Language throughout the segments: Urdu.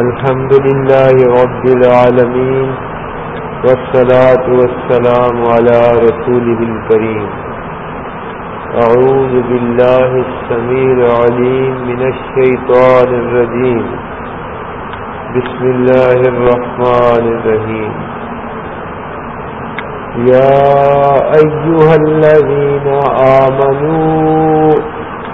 الحمد لله رب العالمين والصلاة والسلام على رسوله الكريم. أعوذ بالله السميع العليم من الشيطان الرجيم. بسم الله الرحمن الرحيم. يا أيها الذين آمنوا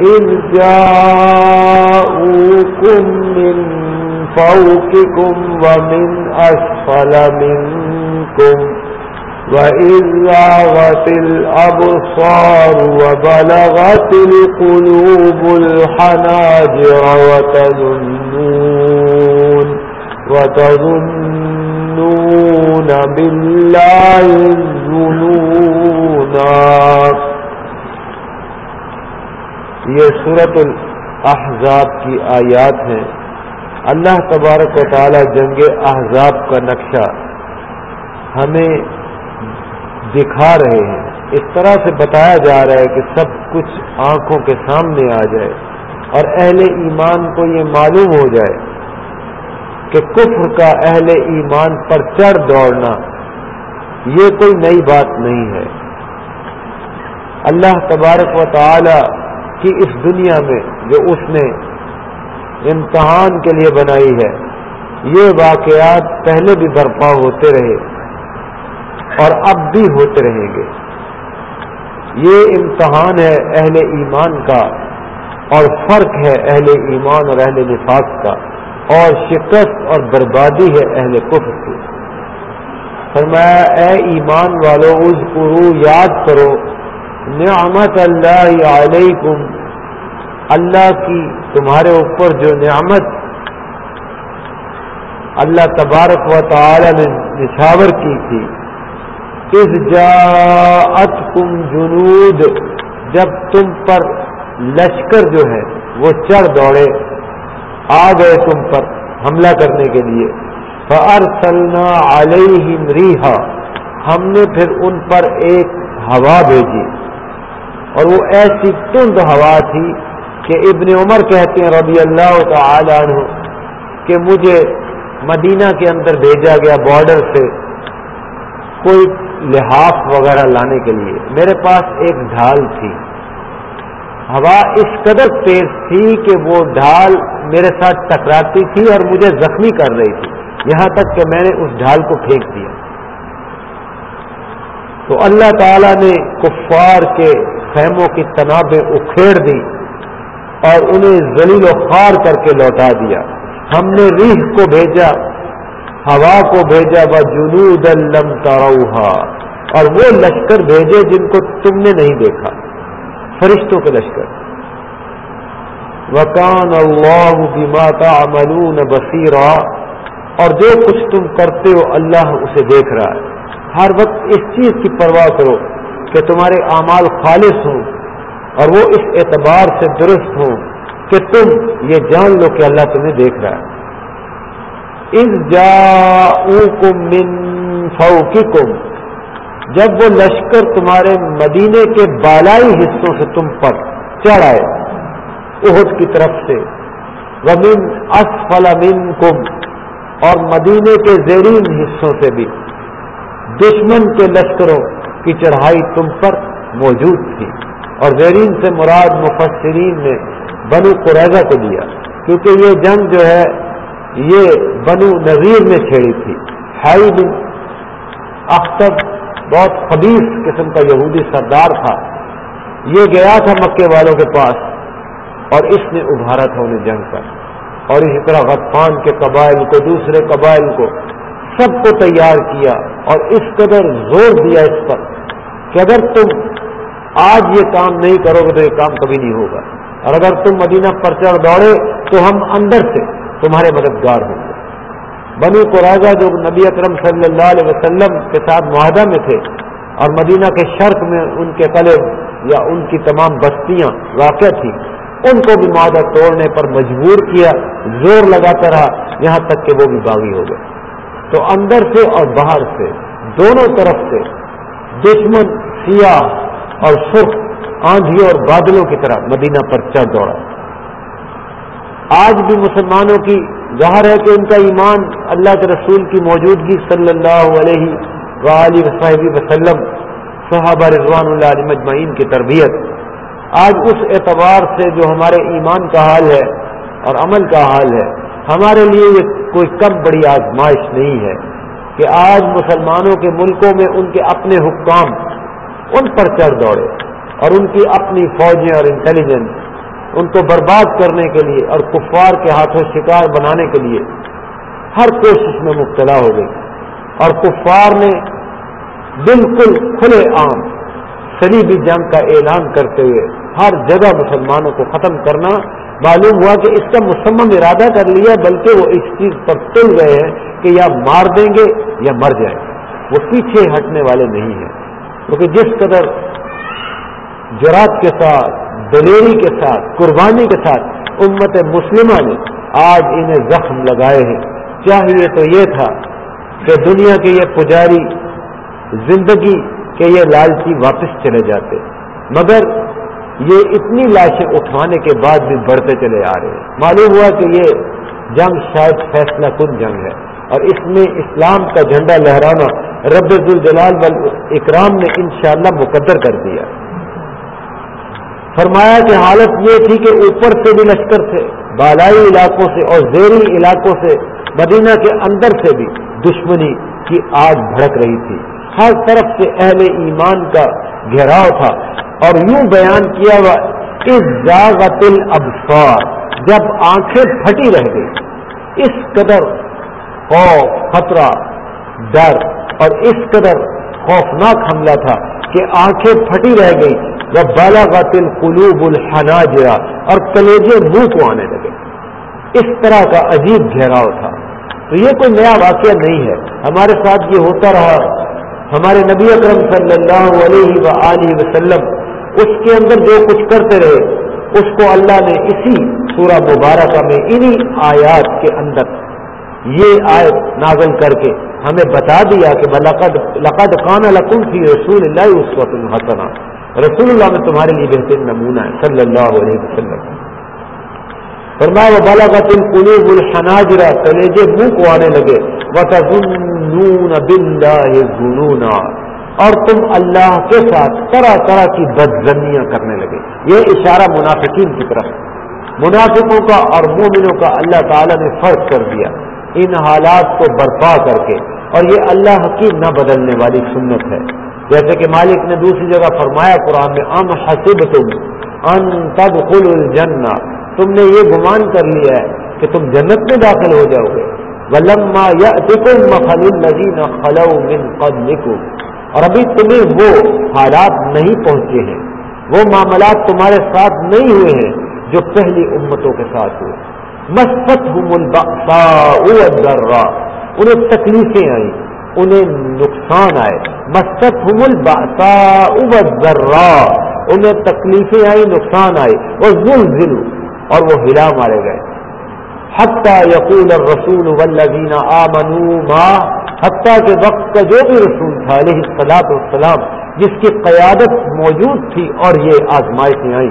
إذ جاءوكم من فوقكم ومن أسفل منكم وإذ لاغت الأبصار وبلغت القلوب الحناجر وتظنون وتظنون بالله الظنونا یہ صورت الاحزاب کی آیات ہیں۔ اللہ تبارک و تعالی جنگ احزاب کا نقشہ ہمیں دکھا رہے ہیں۔ اس طرح سے بتایا جا رہا ہے کہ سب کچھ آنکھوں کے سامنے آ جائے اور اہل ایمان کو یہ معلوم ہو جائے کہ کفر کا اہل ایمان پر چڑھ دوڑنا یہ کوئی نئی بات نہیں ہے۔ اللہ تبارک و تعالی کی اس دنیا میں جو اس نے امتحان کے لیے بنائی ہے، یہ واقعات پہلے بھی برپا ہوتے رہے اور اب بھی ہوتے رہیں گے۔ یہ امتحان ہے اہل ایمان کا اور فرق ہے اہل ایمان اور اہل نفاق کا اور شکست اور بربادی ہے اہل کفر کی۔ فرمایا، اے ایمان والو اس قرو یاد کرو نعمت اللہ علیکم۔ اللہ کی تمہارے اوپر جو نعمت اللہ تبارک و تعالی نے نشاور کی تھی۔ اس جاعت کم جنود، جب تم پر لشکر جو ہے وہ چڑھ دوڑے، آ گئے تم پر حملہ کرنے کے لیے۔ فارسلنا علیہم ریحا ہم نے پھر ان پر ایک ہوا بھیجی۔ اور وہ ایسی تند ہوا تھی کہ ابن عمر کہتے ہیں رضی اللہ تعالی عنہ کہ مجھے مدینہ کے اندر بھیجا گیا بارڈر سے کوئی لحاف وغیرہ لانے کے لیے۔ میرے پاس ایک ڈھال تھی۔ ہوا اس قدر تیز تھی کہ وہ ڈھال میرے ساتھ ٹکراتی تھی اور مجھے زخمی کر رہی تھی۔ یہاں تک کہ میں نے اس ڈھال کو پھینک دیا۔ تو اللہ تعالی نے کفار کے خیموں کی تنابیں اکھیڑ دی اور انہیں ذلیل و خوار کر کے لوٹا دیا۔ ہم نے ریح کو بھیجا، ہوا کو بھیجا و جنود لم تروہا۔ اور وہ لشکر بھیجے جن کو تم نے نہیں دیکھا، فرشتوں کے لشکر۔ وکان اللہ بما تعملون بصیرا۔ اور جو کچھ تم کرتے ہو، اللہ اسے دیکھ رہا ہے۔ ہر وقت اس چیز کی پرواہ کرو۔ کہ تمہارے اعمال خالص ہوں اور وہ اس اعتبار سے درست ہوں کہ تم یہ جان لو کہ اللہ تمہیں دیکھ رہا ہے۔ اس جا من فوقکم جب وہ لشکر تمہارے مدینے کے بالائی حصوں سے تم پر چڑھ آئے احد کی طرف سے۔ ومن اسفل منکم اور مدینے کے زیرین حصوں سے بھی۔ دشمن کے لشکروں کی چڑھائی تم پر موجود تھی۔ اور زیرین سے مراد مفسرین نے بنو قریضہ کو دیا کیونکہ یہ جنگ جو ہے، یہ بنو نذیر نے چھیڑی تھی۔ ہائی بن اختب بہت خبیص قسم کا یہودی سردار تھا۔ یہ گیا تھا مکے والوں کے پاس اور اس نے ابھارا تھا انہیں جنگ پر۔ اور اسی طرح غطفان کے قبائل کو، دوسرے قبائل کو، سب کو تیار کیا اور اس قدر زور دیا اس پر۔ کہ اگر تم آج یہ کام نہیں کرو گے تو یہ کام کبھی نہیں ہوگا۔ اور اگر تم مدینہ پر چڑھ دوڑے تو ہم اندر سے تمہارے مددگار ہوں گے۔ بنو کو جو نبی اکرم صلی اللہ علیہ وسلم کے ساتھ معاہدہ میں تھے اور مدینہ کے شرق میں ان کے قلب یا ان کی تمام بستیاں واقع تھیں، ان کو بھی معاہدہ توڑنے پر مجبور کیا، زور لگاتا رہا، یہاں تک کہ وہ بھی باغی ہو گئے۔ تو اندر سے اور باہر سے، دونوں طرف سے دشمن سیاہ اور سرخ آندھی اور بادلوں کی طرح مدینہ پر چڑھ دوڑا۔ آج بھی مسلمانوں کی ظاہر ہے کہ ان کا ایمان اللہ کے رسول کی موجودگی صلی اللہ علیہ وصحبی وسلم، صحابہ رضوان اللہ علیہ مجمعین کی تربیت۔ آج اس اعتبار سے جو ہمارے ایمان کا حال ہے اور عمل کا حال ہے، ہمارے لیے یہ کوئی کم بڑی آزمائش نہیں ہے۔ کہ آج مسلمانوں کے ملکوں میں ان کے اپنے حکام ان پر چڑھ دوڑے اور ان کی اپنی فوجیں اور انٹیلیجنس ان کو برباد کرنے کے لیے اور کفار کے ہاتھوں شکار بنانے کے لیے ہر کوشش میں مبتلا ہو گئی اور کفار نے بالکل کھلے عام سلیبی جنگ کا اعلان کرتے ہوئے ہر جگہ مسلمانوں کو ختم کرنا معلوم ہوا کہ اس کا مسمم ارادہ کر لیا، بلکہ وہ اس چیز پر تل گئے ہیں کہ یا مار دیں گے یا مر جائیں گے۔ وہ پیچھے ہٹنے والے نہیں ہیں۔ کیونکہ جس قدر جرات کے ساتھ، دلیری کے ساتھ، قربانی کے ساتھ امت مسلمہ نے آج انہیں زخم لگائے ہیں۔ چاہیے تو یہ تھا کہ دنیا کے یہ پجاری، زندگی کے یہ لالچی واپس چلے جاتے۔ مگر یہ اتنی لاشیں اٹھوانے کے بعد بھی بڑھتے چلے آ رہے ہیں۔ معلوم ہوا کہ یہ جنگ شاید فیصلہ کن جنگ ہے۔ اور اس میں اسلام کا جھنڈا لہرانا رب الجلال اکرام نے انشاءاللہ مقدر کر دیا۔ فرمایا کہ حالت یہ تھی کہ اوپر سے بھی لشکر تھے، بالائی علاقوں سے اور زیری علاقوں سے، مدینہ کے اندر سے بھی دشمنی کی آگ بھڑک رہی تھی۔ ہر طرف سے اہل ایمان کا گھیراؤ تھا اور یوں بیان کیا ہوا اس جاغت الابصار جب آنکھیں پھٹی رہ گئی اس قدر خوف، خطرہ، ڈر اور اس قدر خوفناک حملہ تھا کہ آنکھیں پھٹی رہ گئی وہ بالا قاتل قلوب اور کلیجے منہ کو آنے لگے۔ اس طرح کا عجیب گھیراؤ تھا۔ تو یہ کوئی نیا واقعہ نہیں ہے۔ ہمارے ساتھ یہ ہوتا رہا۔ ہمارے نبی اکرم صلی اللہ علیہ وسلم اس کے اندر جو کچھ کرتے رہے، اس کو اللہ نے اسی سورہ مبارکہ میں انہی آیات کے اندر یہ آیت نازل کر کے ہمیں بتا دیا کہ لقد کان لکم فی رسول اللہ اس وقت الحسنہ رسول اللہ میں تمہارے لیے بہترین نمونہ ہے، صلی اللہ علیہ وسلم۔ فرمایا بالا کا تم قلوب الحناجرا کلیجے منہ کو آنے لگے۔ بِاللَّهِ اور تم اللہ کے ساتھ طرح طرح کی بدزنیاں کرنے لگے۔ یہ اشارہ منافقین کی طرف۔ منافقوں کا اور مومنوں کا اللہ تعالی نے فرق کر دیا۔ ان حالات کو برپا کر کے۔ اور یہ اللہ کی نہ بدلنے والی سنت ہے۔ جیسے کہ مالک نے دوسری جگہ فرمایا قرآن میں، ام حسب تم ان تب الجنہ۔ تم نے یہ گمان کر لیا ہے کہ تم جنت میں داخل ہو جاؤ گے۔ ولما یا اور ابھی تمہیں وہ حالات نہیں پہنچے ہیں۔ وہ معاملات تمہارے ساتھ نہیں ہوئے ہیں جو پہلی امتوں کے ساتھ ہوئے۔ مست انہیں تکلیفیں آئیں، انہیں نقصان آئے۔ مستق ذرا انہیں تکلیفیں آئی نقصان آئی وہ ظلم اور وہ ہلا مارے گئے۔ حتیٰ یقول رسول والذین آمنوا ما حتیٰ کے وقت کا جو بھی رسول تھا علیہ السلاط والسلام، جس کی قیادت موجود تھی اور یہ آزمائشیں آئیں،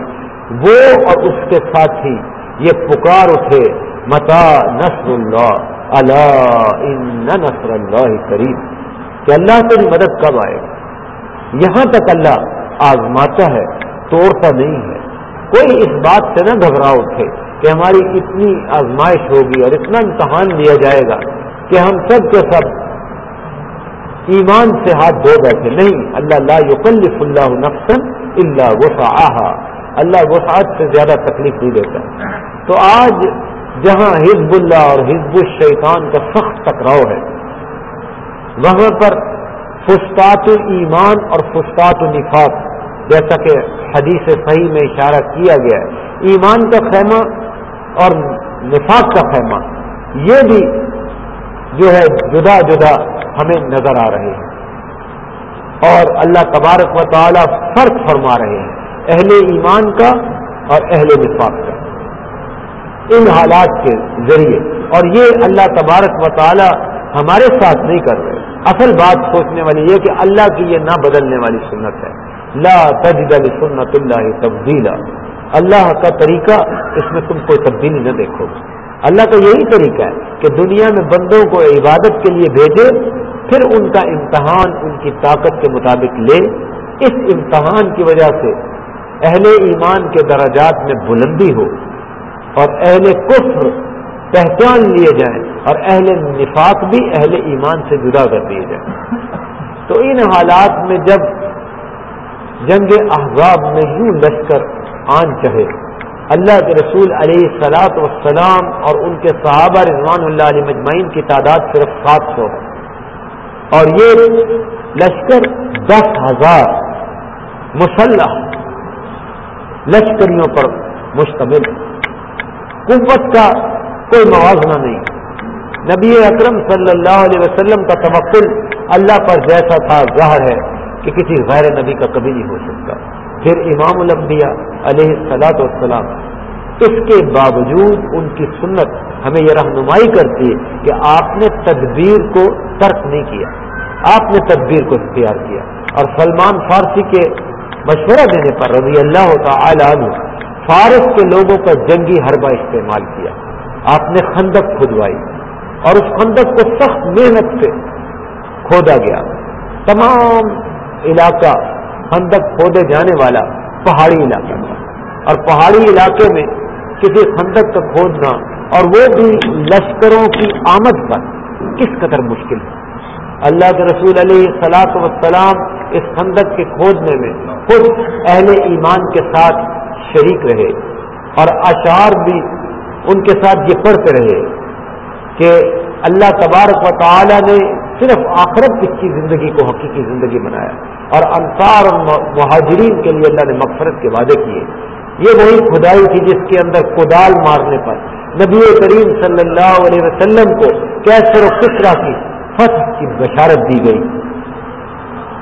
وہ اور اس کے ساتھی یہ پکار اٹھے متا نصر اللہ اللہ ان نصر اللہ کریم۔ کہ اللہ تیری مدد کب آئے؟ گا یہاں تک اللہ آزماتا ہے، توڑتا نہیں ہے۔ کوئی اس بات سے نہ گھبرا اٹھے کہ ہماری اتنی آزمائش ہوگی اور اتنا امتحان لیا جائے گا کہ ہم سب کے سب ایمان سے ہاتھ دھو بیٹھے۔ نہیں، اللہ لا یکلف اللہ نفسن اللہ وسعہ اللہ وسعت سے زیادہ تکلیف نہیں دیتا۔ تو آج جہاں حزب اللہ اور حزب الشیطان کا سخت ٹکراؤ ہے، وہاں پر فسطاط ایمان اور فسطاط النفاق جیسا کہ حدیث صحیح میں اشارہ کیا گیا ہے۔ ایمان کا خیمہ اور نفاق کا خیمہ۔ یہ بھی جو ہے جدا جدا ہمیں نظر آ رہے ہیں۔ اور اللہ تبارک و تعالی فرق فرما رہے ہیں۔ اہل ایمان کا اور اہل نفاق کا۔ ان حالات کے ذریعے۔ اور یہ اللہ تبارک و تعالی ہمارے ساتھ نہیں کر رہے۔ اصل بات سوچنے والی یہ کہ اللہ کی یہ نہ بدلنے والی سنت ہے۔ لا تجد سنت اللہ تبدیلا۔ اللہ کا طریقہ، اس میں تم کوئی تبدیلی نہ دیکھو۔ اللہ کا یہی طریقہ ہے کہ دنیا میں بندوں کو عبادت کے لیے بھیجے، پھر ان کا امتحان ان کی طاقت کے مطابق لے۔ اس امتحان کی وجہ سے اہل ایمان کے درجات میں بلندی ہو اور اہل کفر پہچان لیے جائیں اور اہل نفاق بھی اہل ایمان سے جدا کر دیے جائیں۔ تو ان حالات میں جب جنگ احزاب میں یوں لشکر آن چڑھے اللہ کے رسول علیہ سلاط وسلام اور ان کے صحابہ رضوان اللہ علیہ مجمعین کی تعداد صرف سات سو ہے۔ اور یہ لشکر دس ہزار مسلح لشکریوں پر مشتمل قوت کا کوئی موازنہ نہیں۔ نبی اکرم صلی اللہ علیہ وسلم کا توقل اللہ پر جیسا تھا، ظاہر ہے کہ کسی غیر نبی کا کبھی نہیں ہو سکتا۔ پھر امام الانبیاء علیہ السلاط والسلام، اس کے باوجود ان کی سنت ہمیں یہ رہنمائی کرتی ہے کہ آپ نے تدبیر کو ترک نہیں کیا، آپ نے تدبیر کو اختیار کیا۔ اور سلمان فارسی کے مشورہ دینے پر رضی اللہ تعالی عنہ، فارس کے لوگوں کا جنگی حربہ استعمال کیا۔ آپ نے خندق کھدوائی اور اس خندق کو سخت محنت سے کھودا گیا۔ تمام علاقہ خندق کھودے جانے والا پہاڑی علاقہ اور پہاڑی علاقے میں کسی خندق کا کھودنا اور وہ بھی لشکروں کی آمد پر کس قدر مشکل ہے؟ اللہ کے رسول علیہ سلاط وسلام اس خندق کے کھودنے میں خود اہل ایمان کے ساتھ شریک رہے اور اشعار بھی ان کے ساتھ یہ پڑھتے رہے کہ اللہ تبارک و تعالی نے صرف آخرت کی زندگی کو حقیقی زندگی بنایا اور انصار اور مہاجرین کے لیے اللہ نے مغفرت کے وعدے کیے۔ یہ وہی کھدائی تھی جس کے اندر کدال مارنے پر نبی کریم صلی اللہ علیہ وسلم کو کیسر و کسرا کی فتح کی بشارت دی گئی۔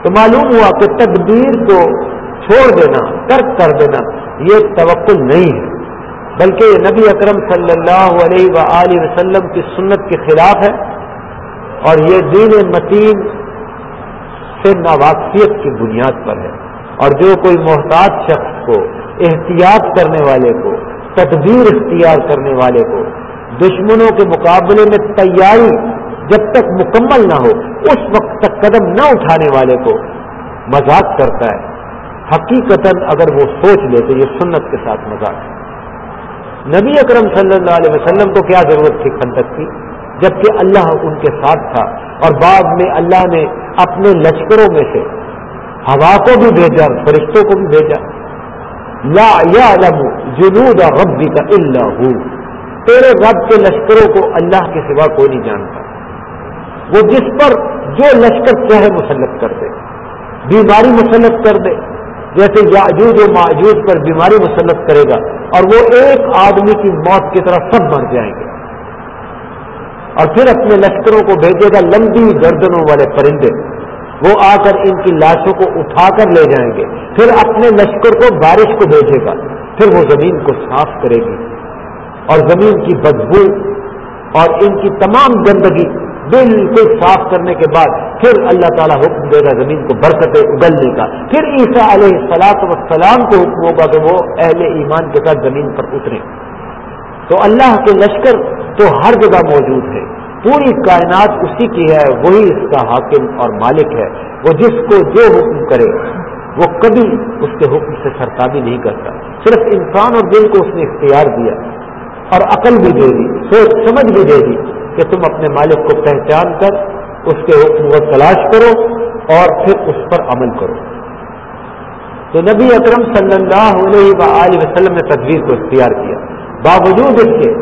تو معلوم ہوا کہ تدبیر کو چھوڑ دینا، ترک کر دینا یہ توقع نہیں ہے۔ بلکہ یہ نبی اکرم صلی اللہ علیہ و وسلم کی سنت کے خلاف ہے۔ اور یہ دین متین سے ناواقفیت کی بنیاد پر ہے۔ اور جو کوئی محتاط شخص کو احتیاط کرنے والے کو، تدبیر اختیار کرنے والے کو دشمنوں کے مقابلے میں تیاری جب تک مکمل نہ ہو، اس وقت تک قدم نہ اٹھانے والے کو مذاق کرتا ہے۔ حقیقت اگر وہ سوچ لے تو یہ سنت کے ساتھ مذاق ہے۔ نبی اکرم صلی اللہ علیہ وسلم کو کیا ضرورت تھی خندق کی؟ جبکہ اللہ ان کے ساتھ تھا اور بعد میں اللہ نے اپنے لشکروں میں سے ہوا کو بھی بھیجا فرشتوں کو بھی بھیجا۔ لا يعلم جنود ربی کا اللہ تیرے رب کے لشکروں کو اللہ کے سوا کوئی نہیں جانتا۔ وہ جس پر جو لشکر چاہے مسلط کر دے، بیماری مسلط کر دے۔ جیسے یاجوج و معجوج پر بیماری مسلط کرے گا اور وہ ایک آدمی کی موت کی طرح سب مر جائیں گے۔ اور پھر اپنے لشکروں کو بھیجے گا لمبی گردنوں والے پرندے۔ وہ آ کر ان کی لاشوں کو اٹھا کر لے جائیں گے۔ پھر اپنے لشکر کو بارش کو بھیجے گا۔ پھر وہ زمین کو صاف کرے گی۔ اور زمین کی بدبو اور ان کی تمام گندگی بالکل صاف کرنے کے بعد پھر اللہ تعالیٰ حکم دے گا زمین کو برکتیں اگلنے کا۔ پھر عیسیٰ علیہ سلاط وسلام کو حکم ہوگا کہ وہ اہل ایمان کے ساتھ زمین پر اترے۔ تو اللہ کے لشکر تو ہر جگہ موجود ہے پوری کائنات اسی کی ہے، وہی اس کا حاکم اور مالک ہے۔ وہ جس کو جو حکم کرے، وہ کبھی اس کے حکم سے سرتابی نہیں کرتا۔ صرف انسان اور دل کو اس نے اختیار دیا اور عقل بھی دے دی، سوچ سمجھ بھی دے دی کہ تم اپنے مالک کو پہچان کر اس کے حکم کو تلاش کرو اور پھر اس پر عمل کرو۔ تو نبی اکرم صلی اللہ علیہ وسلم نے تدبیر کو اختیار کیا۔ باوجود اس کے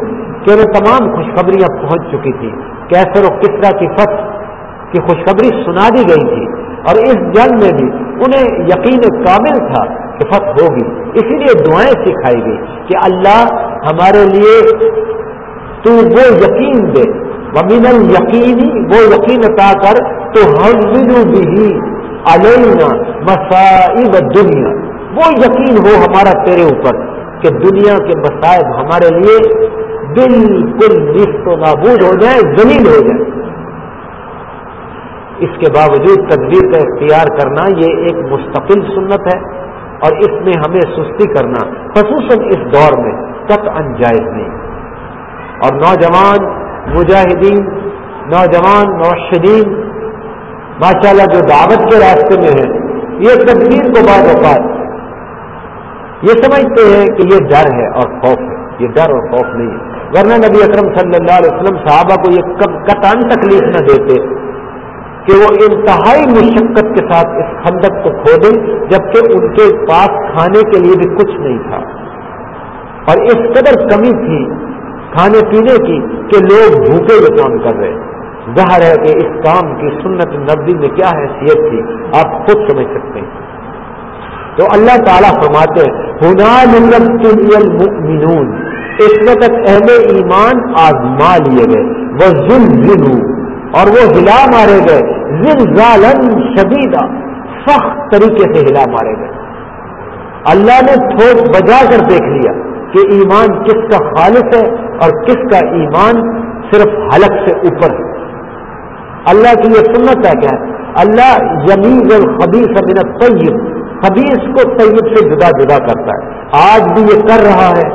کہ انہیں تمام خوشخبریاں پہنچ چکی تھی کیسر و کسرا کی فتح کی خوشخبری سنا دی گئی تھی اور اس جنگ میں بھی انہیں یقین کامل تھا کہ فتح ہوگی۔ اسی لیے دعائیں سکھائی گئی کہ اللہ ہمارے لیے تو وہ یقین دے۔ ومن یقینی وہ یقین عطا کر۔ تو ہم بھی علینا مسائب دنیا وہ یقین ہو ہمارا تیرے اوپر۔ کہ دنیا کے مسائب ہمارے لیے بالکل نصف و نابود ہو جائے زمین ہو جائے اس کے باوجود تدبیر کا اختیار کرنا یہ ایک مستقل سنت ہے اور اس میں ہمیں سستی کرنا، خصوصاً اس دور میں تک انجائز نہیں۔ اور نوجوان مجاہدین، نوجوان نوشدین ماشاء اللہ جو دعوت کے راستے میں ہیں، یہ تدبیر کو بعض اوقات یہ سمجھتے ہیں کہ یہ ڈر ہے اور خوف ہے۔ یہ ڈر اور خوف نہیں ہے۔ ورنہ نبی اکرم صلی اللہ علیہ وسلم صحابہ کو یہ کتان تکلیف نہ دیتے کہ وہ انتہائی مشقت کے ساتھ اس خندق کو کھودے، جبکہ ان کے پاس کھانے کے لیے بھی کچھ نہیں تھا۔ اور اس قدر کمی تھی کھانے پینے کی کہ لوگ بھوکے ہوئے کام کر رہے ظاہر ہے کہ اس کام کی سنت نبی میں کیا حیثیت تھی، آپ خود سمجھ سکتے ہیں۔ تو اللہ تعالیٰ فرماتے المؤمنون اس وقت اہل ایمان آزما لیے گئے وہ ظلم اور وہ ہلا مارے گئے ذالن شدیدہ سخت طریقے سے ہلا مارے گئے۔ اللہ نے تھوک بجا کر دیکھ لیا کہ ایمان کس کا خالص ہے اور کس کا ایمان صرف حلق سے اوپر ہے۔ اللہ کی یہ سنت ہے کیا اللہ یمیز الخبیث من الطیب خبیص کو طیب سے جدا جدا کرتا ہے۔ آج بھی یہ کر رہا ہے،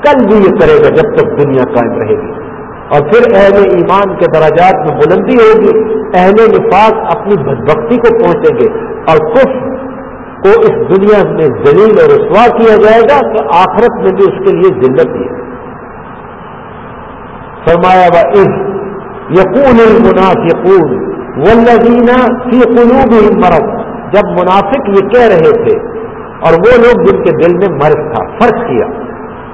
کل بھی یہ کرے گا جب تک دنیا قائم رہے گی۔ اور پھر اہل ایمان کے دراجات میں بلندی ہوگی۔ اہل نفاق اپنی بدبختی کو پہنچیں گے۔ اور کف کو اس دنیا میں ذلیل اور رسوا کیا جائے گا تو آخرت میں بھی اس کے لیے ذلت ہے۔ فرمایا با اس یقون المنافقون والذین فی قلوبہم مرض جب منافق یہ کہہ رہے تھے اور وہ لوگ جن کے دل میں مرض تھا فرق کیا۔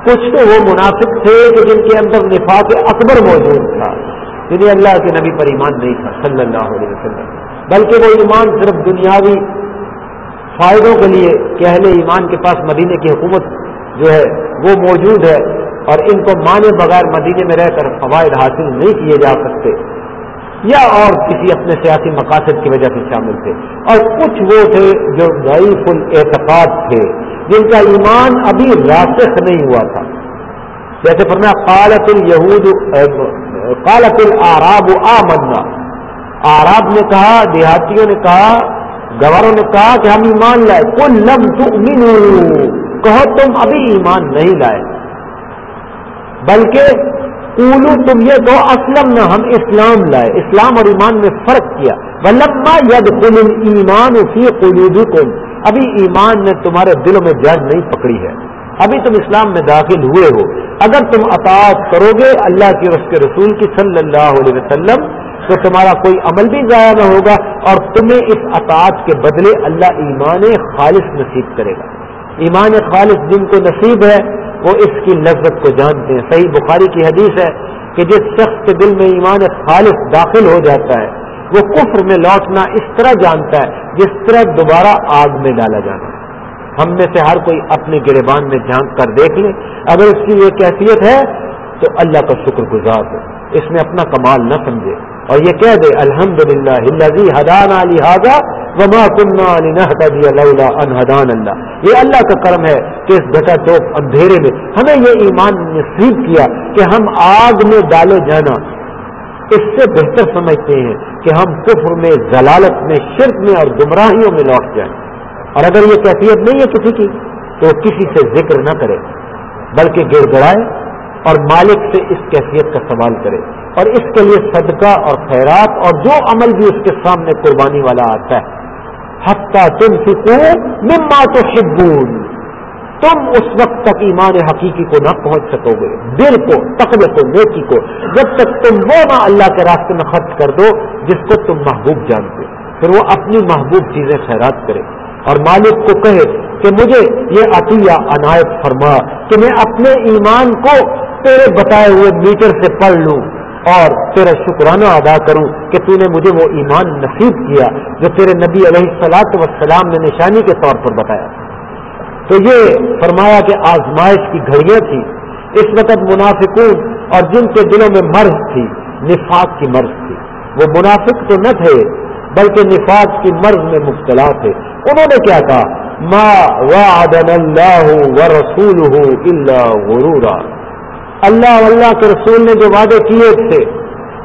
کچھ تو وہ منافق تھے کہ جن کے اندر نفاق اکبر موجود تھا۔ جنہیں اللہ کے نبی پر ایمان نہیں تھا، صلی اللہ علیہ وسلم۔ بلکہ وہ ایمان صرف دنیاوی فائدوں کے لیے کہ اہل ایمان کے پاس مدینے کی حکومت جو ہے وہ موجود ہے اور ان کو مانے بغیر مدینے میں رہ کر فوائد حاصل نہیں کیے جا سکتے۔ یا اور کسی اپنے سیاسی مقاصد کی وجہ سے شامل تھے۔ اور کچھ وہ تھے جو ضعیف الاعتقاد تھے، جن کا ایمان ابھی راسخ نہیں ہوا تھا۔ جیسے فرما قالت الہود قالت العراب آمنا۔ آراب نے کہا، دیہاتیوں نے کہا، گواروں نے کہا کہ ہم ایمان لائے۔ کل لم تؤمنوا، کہو تم ابھی ایمان نہیں لائے۔ بلکہ اولو تم یہ دو اسلم نہ، ہم اسلام لائے۔ اسلام اور ایمان میں فرق کیا۔ ولما ید کل ایمان اسی قلوبی ابھی ایمان نے تمہارے دلوں میں جڑ نہیں پکڑی ہے۔ ابھی تم اسلام میں داخل ہوئے ہو۔ اگر تم اطاعت کرو گے اللہ کی اس کے رسول کی صلی اللہ علیہ وسلم، تو تمہارا کوئی عمل بھی ضائع نہ ہوگا اور تمہیں اس اطاعت کے بدلے اللہ ایمان خالص نصیب کرے گا۔ ایمان خالص جن کو نصیب ہے وہ اس کی لذت کو جانتے ہیں۔ صحیح بخاری کی حدیث ہے کہ جس شخص کے دل میں ایمان خالص داخل ہو جاتا ہے، وہ کفر میں لوٹنا اس طرح جانتا ہے جس طرح دوبارہ آگ میں ڈالا جانا ہم میں سے ہر کوئی اپنے گربان میں جھانک کر دیکھ لے۔ اگر اس کی یہ کیفیت ہے تو اللہ کا شکر گزار ہو۔ اس میں اپنا کمال نہ سمجھے۔ اور یہ کہہ دے الحمد للہ حدان علی وما کنہ ان حدان اللہ یہ اللہ کا کرم ہے کہ اس گٹا چوک اندھیرے میں ہمیں یہ ایمان نصیب کیا کہ ہم آگ میں ڈالے جانا۔ اس سے بہتر سمجھتے ہیں کہ ہم کفر میں، ضلالت میں، شرک میں اور گمراہیوں میں لوٹ جائیں۔ اور اگر یہ کیفیت نہیں ہے کسی کی، تو کسی سے ذکر نہ کرے، بلکہ گڑ گڑائے اور مالک سے اس کیفیت کا سوال کرے۔ اور اس کے لیے صدقہ اور خیرات اور جو عمل بھی اس کے سامنے قربانی والا آتا ہے حتیٰ تم سکو مما تو شبون تم اس وقت تک ایمان حقیقی کو نہ پہنچ سکو گے۔ دل کو، تقوی کو، نیکی کو۔ جب تک تم وہ نہ اللہ کے راستے میں خرچ کر دو جس کو تم محبوب جانتے پھر وہ اپنی محبوب چیزیں خیرات کرے۔ اور مالک کو کہے کہ مجھے یہ عطیہ عنایت فرما کہ میں اپنے ایمان کو تیرے بتائے ہوئے میٹر سے پڑھ لوں۔ اور تیرا شکرانہ ادا کروں کہ تو نے مجھے وہ ایمان نصیب کیا جو تیرے نبی علیہ السلاط وسلام نے نشانی کے طور پر بتایا۔ تو یہ فرمایا کہ آزمائش کی گھڑیاں تھیں۔ اس وقت منافقون اور جن کے دلوں میں مرض تھی، نفاق کی مرض تھی۔ وہ منافق تو نہ تھے، بلکہ نفاق کی مرض میں مبتلا تھے۔ انہوں نے کیا کہا؟ ما وعدن اللہ و رسول اللہ غرورا۔ اللہ اللہ کے رسول نے جو وعدے کیے تھے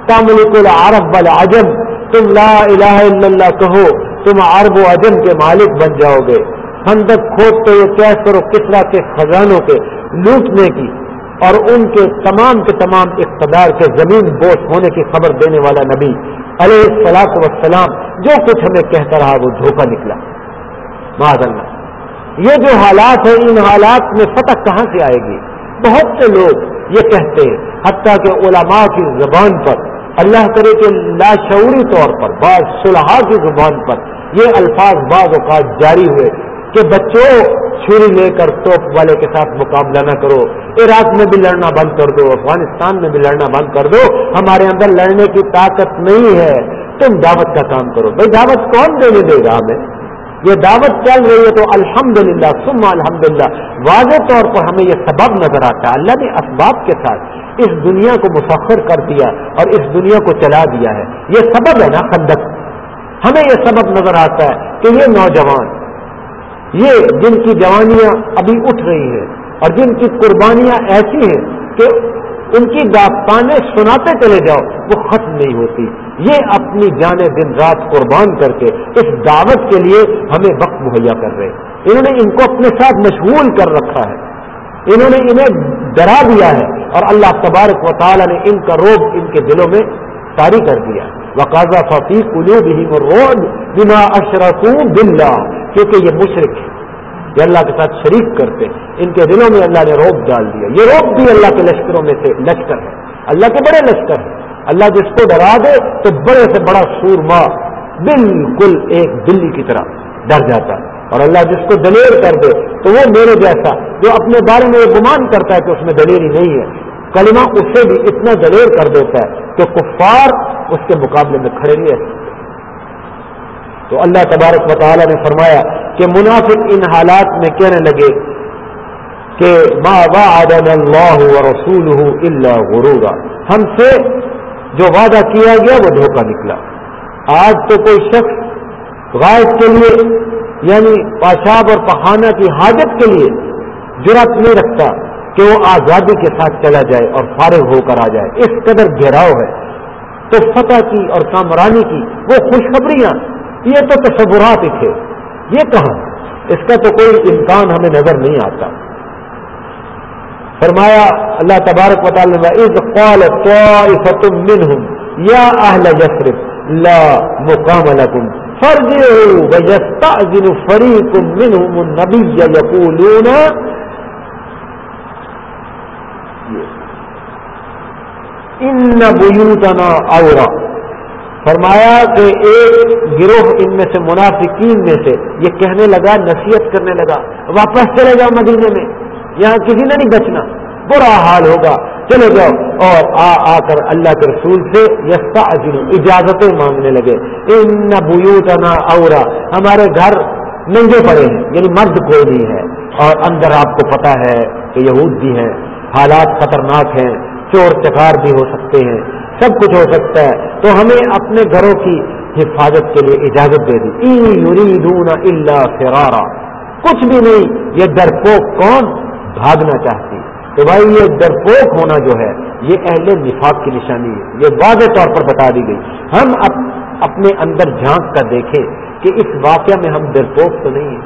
تاملک العرب والعجم تم لا الہ الا اللہ کہو، تم عرب و عجم کے مالک بن جاؤ گے۔ خندق کھودتے ہوئے کیس کرو کسرا کے خزانوں کے لوٹنے کی اور ان کے تمام کے تمام اقتدار کے زمین بوس ہونے کی خبر دینے والا نبی علیہ السلاط وسلام جو کچھ ہمیں کہتا رہا وہ دھوکہ نکلا۔ معذ اللہ۔ یہ جو حالات ہیں، ان حالات میں فتح کہاں سے آئے گی؟ بہت سے لوگ یہ کہتے ہیں، حتیٰ کہ علماء کی زبان پر، اللہ کرے کہ لاشعوری طور پر، بعض صلحاء کی زبان پر یہ الفاظ بعض اوقات جاری ہوئے کہ بچوں، چھری لے کر توپ والے کے ساتھ مقابلہ نہ کرو، عراق میں بھی لڑنا بند کر دو، افغانستان میں بھی لڑنا بند کر دو، ہمارے اندر لڑنے کی طاقت نہیں ہے، تم دعوت کا کام کرو۔ بھائی دعوت کون دینے دے گا ہمیں؟ یہ دعوت چل رہی ہے تو الحمد للہ سم الحمد للہ واضح طور پر ہمیں یہ سبب نظر آتا ہے۔ اللہ نے اسباب کے ساتھ اس دنیا کو مسخر کر دیا اور اس دنیا کو چلا دیا ہے۔ یہ سبب ہے نا خندق۔ ہمیں یہ سبب نظر آتا ہے کہ یہ نوجوان، یہ جن کی جوانیاں ابھی اٹھ رہی ہیں اور جن کی قربانیاں ایسی ہیں کہ ان کی داستانیں سناتے چلے جاؤ، وہ ختم نہیں ہوتی۔ یہ اپنی جانیں دن رات قربان کر کے اس دعوت کے لیے ہمیں وقت مہیا کر رہے ہیں۔ انہوں نے ان کو اپنے ساتھ مشغول کر رکھا ہے۔ انہوں نے انہیں ڈرا دیا ہے۔ اور اللہ تبارک و تعالیٰ نے ان کا روب ان کے دلوں میں تاری کر دیا۔ وقاضہ ففی کلو بھی روڈ بنا اشرف بلّہ کیونکہ یہ مشرق ہے یہ اللہ کے ساتھ شریک کرتے ان کے دلوں میں اللہ نے روب ڈال دیا۔ یہ روب بھی اللہ کے لشکروں میں سے لشکر ہے۔ اللہ کے بڑے لشکر ہیں۔ اللہ جس کو ڈرا دے تو بڑے سے بڑا سورما بالکل ایک بلی کی طرح ڈر جاتا ہے۔ اور اللہ جس کو دلیر کر دے تو وہ میرے جیسا، جو اپنے بارے میں یہ گمان کرتا ہے کہ اس میں دلیری نہیں ہے۔ کلمہ اسے بھی اتنا دلیر کر دیتا ہے کہ کفار اس کے مقابلے میں کھڑے نہیں رہ تو اللہ تبارک و تعالیٰ نے فرمایا کہ منافق ان حالات میں کہنے لگے کہ ما وعدنا اللہ و رسول اللہ غرورا۔ ہم سے جو وعدہ کیا گیا وہ دھوکہ نکلا۔ آج تو کوئی شخص غائب کے لیے یعنی پاشاب اور پخانہ کی حاجت کے لیے جرت نہیں رکھتا کہ وہ آزادی کے ساتھ چلا جائے اور فارغ ہو کر آ جائے۔ اس قدر گہراؤ ہے۔ تو فتح کی اور کامرانی کی وہ خوشخبریاں، یہ تو تصورات ہی تھے۔ یہ کہاں؟ اس کا تو کوئی امکان ہمیں نظر نہیں آتا۔ فرمایا، اللہ تبارک یا اہل یسرف لا مقام لکم، فرجعوا ويستأذن فريق منهم النبي يقولون ان بیوتنا عورا فرمایا کہ ایک گروہ ان میں سے، منافقین میں سے، یہ کہنے لگا، نصیحت کرنے لگا، واپس چلے جاؤ مدینے میں۔ یہاں کسی نے نہیں بچنا۔ برا حال ہوگا۔ چلے جاؤ۔ اور آ آ کر اللہ کے رسول سے یستا اجازتیں مانگنے لگے۔ ان بوتنا اورا، ہمارے گھر ننگے پڑے ہیں یعنی مرد کوئی نہیں ہے۔ اور اندر آپ کو پتا ہے کہ یہود بھی ہیں، حالات خطرناک ہیں، چور چکار بھی ہو سکتے ہیں۔ سب کچھ ہو سکتا ہے۔ تو ہمیں اپنے گھروں کی حفاظت کے لیے اجازت دے دی۔ اللہ فرارا۔ کچھ بھی نہیں، یہ ڈرپوک کون بھاگنا چاہتی تو بھائی یہ ڈرپوک ہونا جو ہے، یہ اہل نفاق کی نشانی ہے۔ یہ واضح طور پر بتا دی گئی۔ ہم اپنے اندر جھانک کر دیکھیں کہ اس واقعہ میں ہم ڈرپوک تو نہیں ہیں۔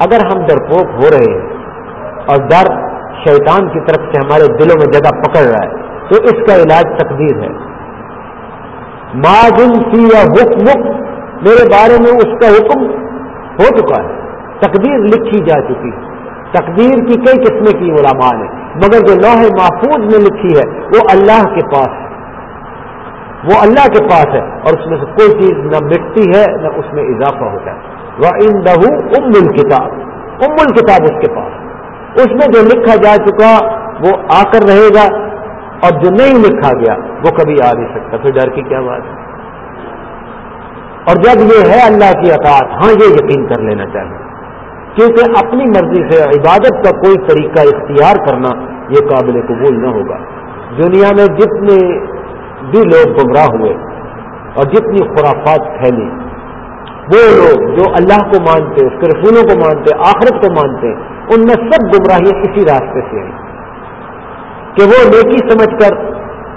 اگر ہم ڈرپوک ہو رہے ہیں اور ڈر شیطان کی طرف سے ہمارے دلوں میں جگہ پکڑ رہا ہے، تو اس کا علاج تقدیر ہے۔ معذن سی یا حکم میرے بارے میں اس کا حکم ہو چکا ہے۔ تقدیر لکھی جا چکی۔ ہے تقدیر کی کئی قسمیں کی علماء نے، مگر جو لوح محفوظ میں لکھی ہے، وہ اللہ کے پاس ہے۔ وہ اللہ کے پاس ہے، اور اس میں سے کوئی چیز نہ مٹتی ہے، نہ اس میں اضافہ ہوتا ہے۔ وہ ان دہو ام الکتاب ام الکتاب اس کے پاس اس میں جو لکھا جا چکا، وہ آ کر رہے گا، اور جو نہیں لکھا گیا، وہ کبھی آ نہیں سکتا۔ پھر ڈر کی کیا بات ہے؟ اور جب یہ ہے اللہ کی اطاعت ہاں یہ یقین کر لینا چاہیے۔ کیونکہ اپنی مرضی سے عبادت کا کوئی طریقہ اختیار کرنا یہ قابل قبول نہ ہوگا۔ دنیا میں جتنے بھی لوگ گمراہ ہوئے اور جتنی خرافات پھیلی، وہ لوگ جو اللہ کو مانتے، اس کے رسولوں کو مانتے، آخرت کو مانتے، ان میں سب گمراہیاں اسی راستے سے آئی۔ کہ وہ نیکی سمجھ کر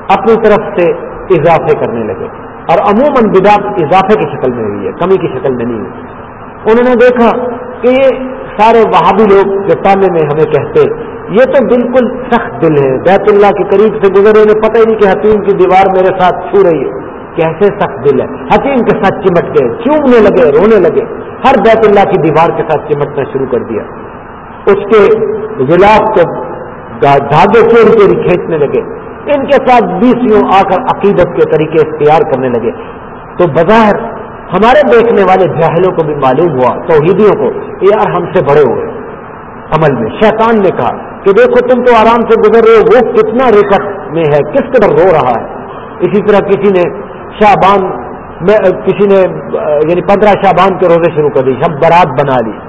اپنی طرف سے اضافے کرنے لگے۔ اور عموماً بدعت اضافے کی شکل میں ہوئی ہے، کمی کی شکل میں نہیں ہوئی۔ انہوں نے دیکھا کہ یہ سارے وہابی لوگ جو تانے میں ہمیں کہتے، یہ تو بالکل سخت دل ہے۔ بیت اللہ کے قریب سے گزرے، انہیں پتہ ہی نہیں کہ حتیم کی دیوار میرے ساتھ چھو رہی ہے۔ کیسے سخت دل ہے۔ حتیم کے ساتھ چمٹ گئے، چومنے لگے، رونے لگے۔ ہر بیت اللہ کی دیوار کے ساتھ چمٹنا شروع کر دیا۔ اس کے گلاب کو دھاگے چوری چوری کھینچنے لگے۔ ان کے ساتھ بیسوں آ کر عقیدت کے طریقے اختیار کرنے لگے۔ تو بظاہر ہمارے دیکھنے والے جاہلوں کو بھی معلوم ہوا، توحیدیوں کو یار ہم سے بڑے ہوئے عمل میں، شیطان نے کہا کہ دیکھو تم تو آرام سے گزر رہے ہو، وہ کتنا ریکٹ میں ہے، کس قدر رو رہا ہے۔ اسی طرح کسی نے شابان میں، کسی نے یعنی پندرہ شابان کے روزے شروع کر دی شب برات بنا لی۔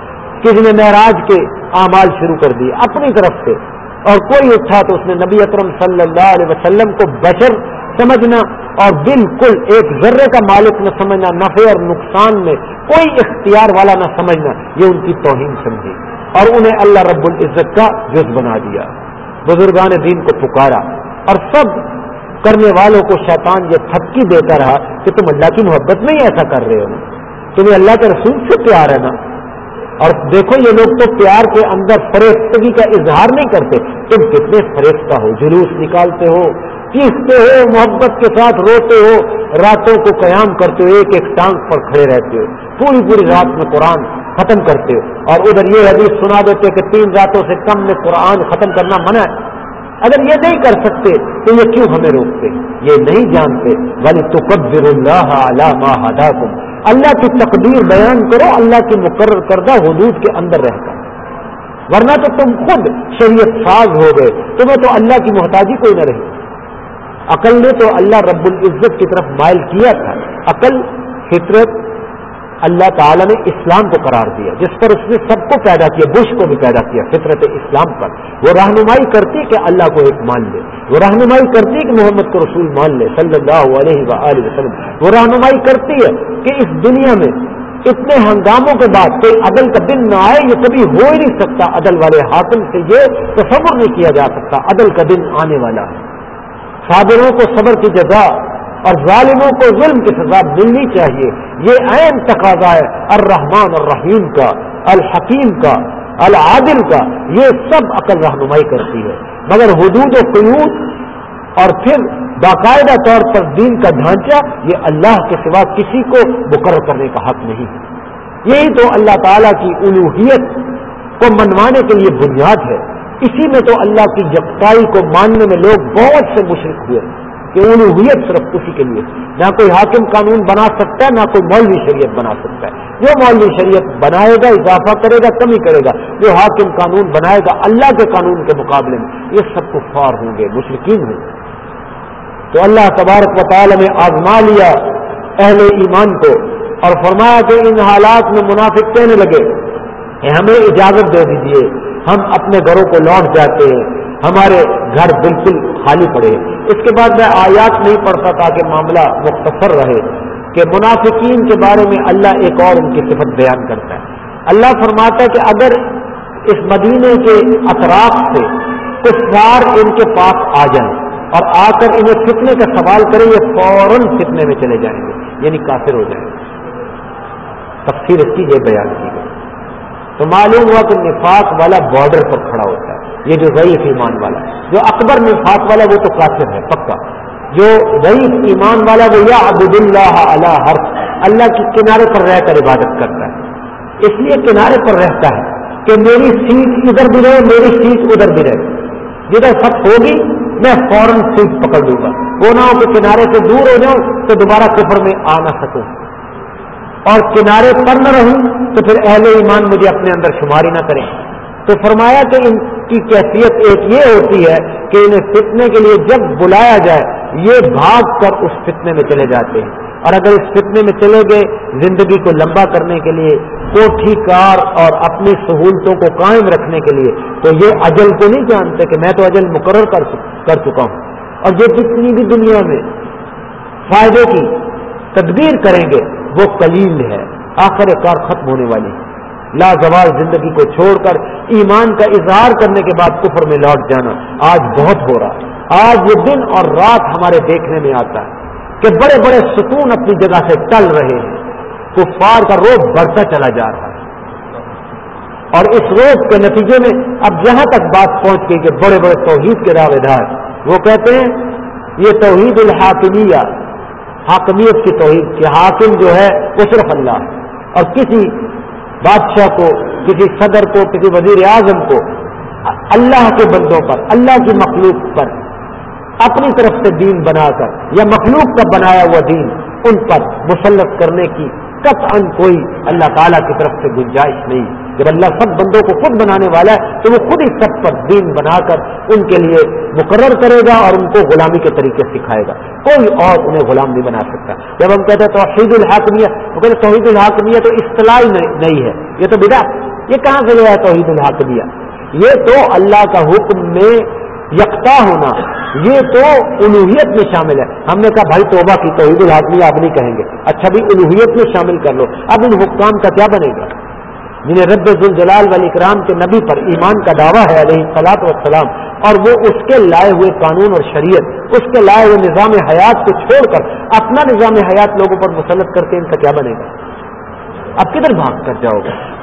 کسی نے معراج کے اعمال شروع کر دی اپنی طرف سے۔ اور کوئی اٹھا تو اس نے نبی اکرم صلی اللہ علیہ وسلم کو بشر سمجھنا اور بالکل ایک ذرے کا مالک نہ سمجھنا نفع اور نقصان میں کوئی اختیار والا نہ سمجھنا، یہ ان کی توہین سمجھی اور انہیں اللہ رب العزت کا جز بنا دیا۔ بزرگان دین کو پکارا اور سب کرنے والوں کو شیطان یہ تھپکی دیتا رہا کہ تم اللہ کی محبت میں ہی ایسا کر رہے ہو۔ تمہیں اللہ کے رسول سے پیار ہے نا؟ اور دیکھو یہ لوگ تو پیار کے اندر فریفتگی کا اظہار نہیں کرتے۔ تم کتنے فریفتہ ہو، جلوس نکالتے ہو۔ چیختے ہو، محبت کے ساتھ روتے ہو، راتوں کو قیام کرتے ہو، ایک ایک ٹانگ پر کھڑے رہتے ہو، پوری پوری رات میں قرآن ختم کرتے ہو۔ اور ادھر یہ حدیث سنا دیتے کہ تین راتوں سے کم میں قرآن ختم کرنا منع ہے۔ اگر یہ نہیں کر سکتے تو یہ کیوں ہمیں روکتے؟ یہ نہیں جانتے۔ ولی تو قبر اللہ علامہ اللہ کی تقدیر بیان کرو، اللہ کی مقرر کردہ حدود کے اندر رہ کر۔ ورنہ تو تم خود شریعت ساز ہو گئے، تمہیں تو اللہ کی محتاجی کوئی نہ رہی۔ عقل نے تو اللہ رب العزت کی طرف مائل کیا تھا۔ عقل، فطرت، اللہ تعالیٰ نے اسلام کو قرار دیا، جس پر اس نے سب کو پیدا کیا، بش کو بھی پیدا کیا، فطرت اسلام پر۔ وہ رہنمائی کرتی کہ اللہ کو ایک مان لے۔ وہ رہنمائی کرتی کہ محمد کو رسول مان لے صلی اللہ علیہ وآلہ وسلم۔ وہ رہنمائی کرتی ہے کہ اس دنیا میں اتنے ہنگاموں کے بعد کوئی عدل کا دن نہ آئے، یہ کبھی ہو ہی نہیں سکتا، عدل والے حاکم سے یہ تصور نہیں کیا جا سکتا، عدل کا دن آنے والا ہے۔ صابروں کو صبر کی جزا اور ظالموں کو ظلم کی سزا ملنی چاہیے۔ یہ عین تقاضا ہے۔ الرحمن الرحیم کا، الحکیم کا، العادل کا۔ یہ سب عقل رہنمائی کرتی ہے۔ مگر حدود و قیود اور پھر باقاعدہ طور پر دین کا ڈھانچہ، یہ اللہ کے سوا کسی کو مقرر کرنے کا حق نہیں۔ ہے یہی تو اللہ تعالی کی الوحیت کو منوانے کے لیے بنیاد ہے۔ اسی میں تو اللہ کی یکتائی کو ماننے میں لوگ بہت سے مشرق ہوئے کہ الوحیت صرف اسی کے لیے نہ کوئی حاکم قانون بنا سکتا ہے، نہ کوئی مولوی شریعت بنا سکتا ہے۔ جو مولوی شریعت بنائے گا، اضافہ کرے گا، کمی کرے گا، جو حاکم قانون بنائے گا، اللہ کے قانون کے مقابلے میں یہ سب کفار ہوں گے مشرقین ہوں گے۔ تو اللہ تبارک و تعالی نے آزما لیا اہل ایمان کو اور فرمایا کہ ان حالات میں منافق کہنے لگے کہ ہمیں اجازت دے دیجیے ہم اپنے گھروں کو لوٹ جاتے ہیں، ہمارے گھر بالکل خالی پڑے اس کے بعد میں آیات نہیں پڑھتا تاکہ معاملہ مختصر رہے، کہ منافقین کے بارے میں اللہ ایک اور ان کی صفت بیان کرتا ہے۔ اللہ فرماتا ہے کہ اگر اس مدینے کے اطراف سے کفار ان کے پاس آ جائیں اور آ کر انہیں فتنے کا سوال کریں، یہ فوراً فتنے میں چلے جائیں گے یعنی کافر ہو جائیں گے۔ تفصیل اس کی یہ بیان کی گئی۔ تو معلوم ہوا کہ نفاق والا بارڈر پر کھڑا ہوتا ہے۔ یہ جو ضعیف ایمان والا جو اکبر نفاق والا وہ تو کافر ہے، پکا۔ جو ضعیف ایمان والا وہ یا عبد اللہ اللہ ہر اللہ کے کنارے پر رہ کر عبادت کرتا ہے۔ اس لیے کنارے پر رہتا ہے کہ میری سیٹ ادھر بھی رہے، میری سیٹ ادھر بھی رہے۔ جدھر سب ہوگی، میں فوراً سیٹ پکڑ لوں گا۔ وہ نہ ہو کہ کنارے سے دور ہو جاؤں تو دوبارہ کفر میں آ نہ سکوں۔ اور کنارے پر نہ رہوں تو پھر اہل ایمان مجھے اپنے اندر شماری نہ کریں۔ تو فرمایا کہ ان کی کیفیت ایک یہ ہوتی ہے کہ انہیں فتنے کے لیے جب بلایا جائے، یہ بھاگ کر اس فتنے میں چلے جاتے ہیں۔ اور اگر اس فتنے میں چلے گئے زندگی کو لمبا کرنے کے لیے، کوٹھی کار اور اپنی سہولتوں کو قائم رکھنے کے لیے، تو یہ اجل کو نہیں جانتے کہ میں تو اجل مقرر کر چکا ہوں۔ اور جو جتنی بھی دنیا میں فائدے کی تدبیر کریں گے وہ کلیل ہے، آخر کار ختم ہونے والی لاجوال زندگی کو چھوڑ کر ایمان کا اظہار کرنے کے بعد کفر میں لوٹ جانا آج بہت ہو رہا ہے۔ آج یہ دن اور رات ہمارے دیکھنے میں آتا ہے کہ بڑے بڑے ستون اپنی جگہ سے ٹل رہے ہیں۔ کفار کا روپ بڑھتا چلا جا رہا ہے۔ اور اس روپ کے نتیجے میں اب جہاں تک بات پہنچ گئی کہ بڑے بڑے توحید کے دعوے دار۔ وہ کہتے ہیں، یہ توحید الحاکمیہ حاکمیت کی توحید کہ حاکم جو ہے وہ صرف اللہ اور کسی بادشاہ کو، کسی صدر کو، کسی وزیر اعظم کو اللہ کے بندوں پر، اللہ کی مخلوق پر اپنی طرف سے دین بنا کر یا مخلوق کا بنایا ہوا دین ان پر مسلط کرنے کی ان کوئی اللہ تعالیٰ کی طرف سے گنجائش نہیں۔ جب اللہ سب بندوں کو خود بنانے والا ہے، تو وہ خود ہی سب پر دین بنا کر ان کے لیے مقرر کرے گا اور ان کو غلامی کے طریقے سکھائے گا۔ کوئی اور انہیں غلام نہیں بنا سکتا۔ جب ہم کہتے ہیں توحید الحاکمیہ وہ کہتے توحید الحاکمیہ تو اصطلاحی نہیں ہے۔ یہ تو بدا یہ کہاں سے لیا ہے توحید الحاکمیہ یہ تو اللہ کا حکم میں یکتا ہونا، یہ تو الوحیت میں شامل ہے۔ ہم نے کہا، بھائی توبہ کی توحید الحاظمی آپ نہیں کہیں گے۔ اچھا بھی الوحیت میں شامل کر لو۔ اب ان حکام کا کیا بنے گا؟ جنہیں رب الجلال والی اکرام کے نبی پر ایمان کا دعویٰ ہے، علیہ سلاط وسلام اور وہ اس کے لائے ہوئے قانون اور شریعت، اس کے لائے ہوئے نظام حیات کو چھوڑ کر اپنا نظام حیات لوگوں پر مسلط کر کے ان کا کیا بنے گا؟ اب کدھر بھاگ کر جاؤ گے؟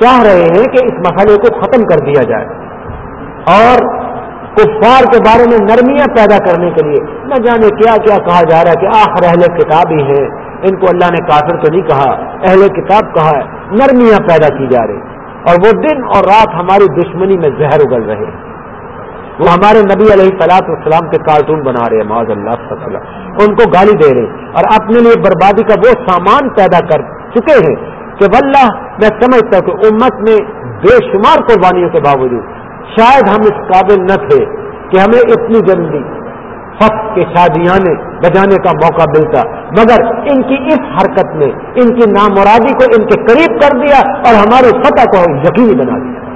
چاہ رہے ہیں کہ اس مسئلے کو ختم کر دیا جائے۔ اور کفار کے بارے میں نرمیاں پیدا کرنے کے لیے، نہ جانے کیا کیا کہا جا رہا ہے کہ آخر اہل کتاب ہی ہیں۔ ان کو اللہ نے کافر تو نہیں کہا، اہل کتاب کہا ہے، نرمیاں پیدا کی جا رہی۔ اور وہ دن اور رات ہماری دشمنی میں زہر اگل رہے۔ وہ ہمارے نبی علیہ سلاط والسلام کے کارٹون بنا رہے ہیں معاذ اللہ ان کو گالی دے رہے۔ اور اپنے لیے بربادی کا وہ سامان پیدا کر چکے ہیں کہ واللہ، میں سمجھتا ہوں کہ امت میں بے شمار قربانیوں کے باوجود شاید ہم اس قابل نہ تھے کہ ہمیں اتنی جلدی فخ کے شادیاں بجانے کا موقع ملتا۔ مگر ان کی اس حرکت نے ان کی نامرادی کو ان کے قریب کر دیا اور ہمارے فتح کو یقینی بنا دیا۔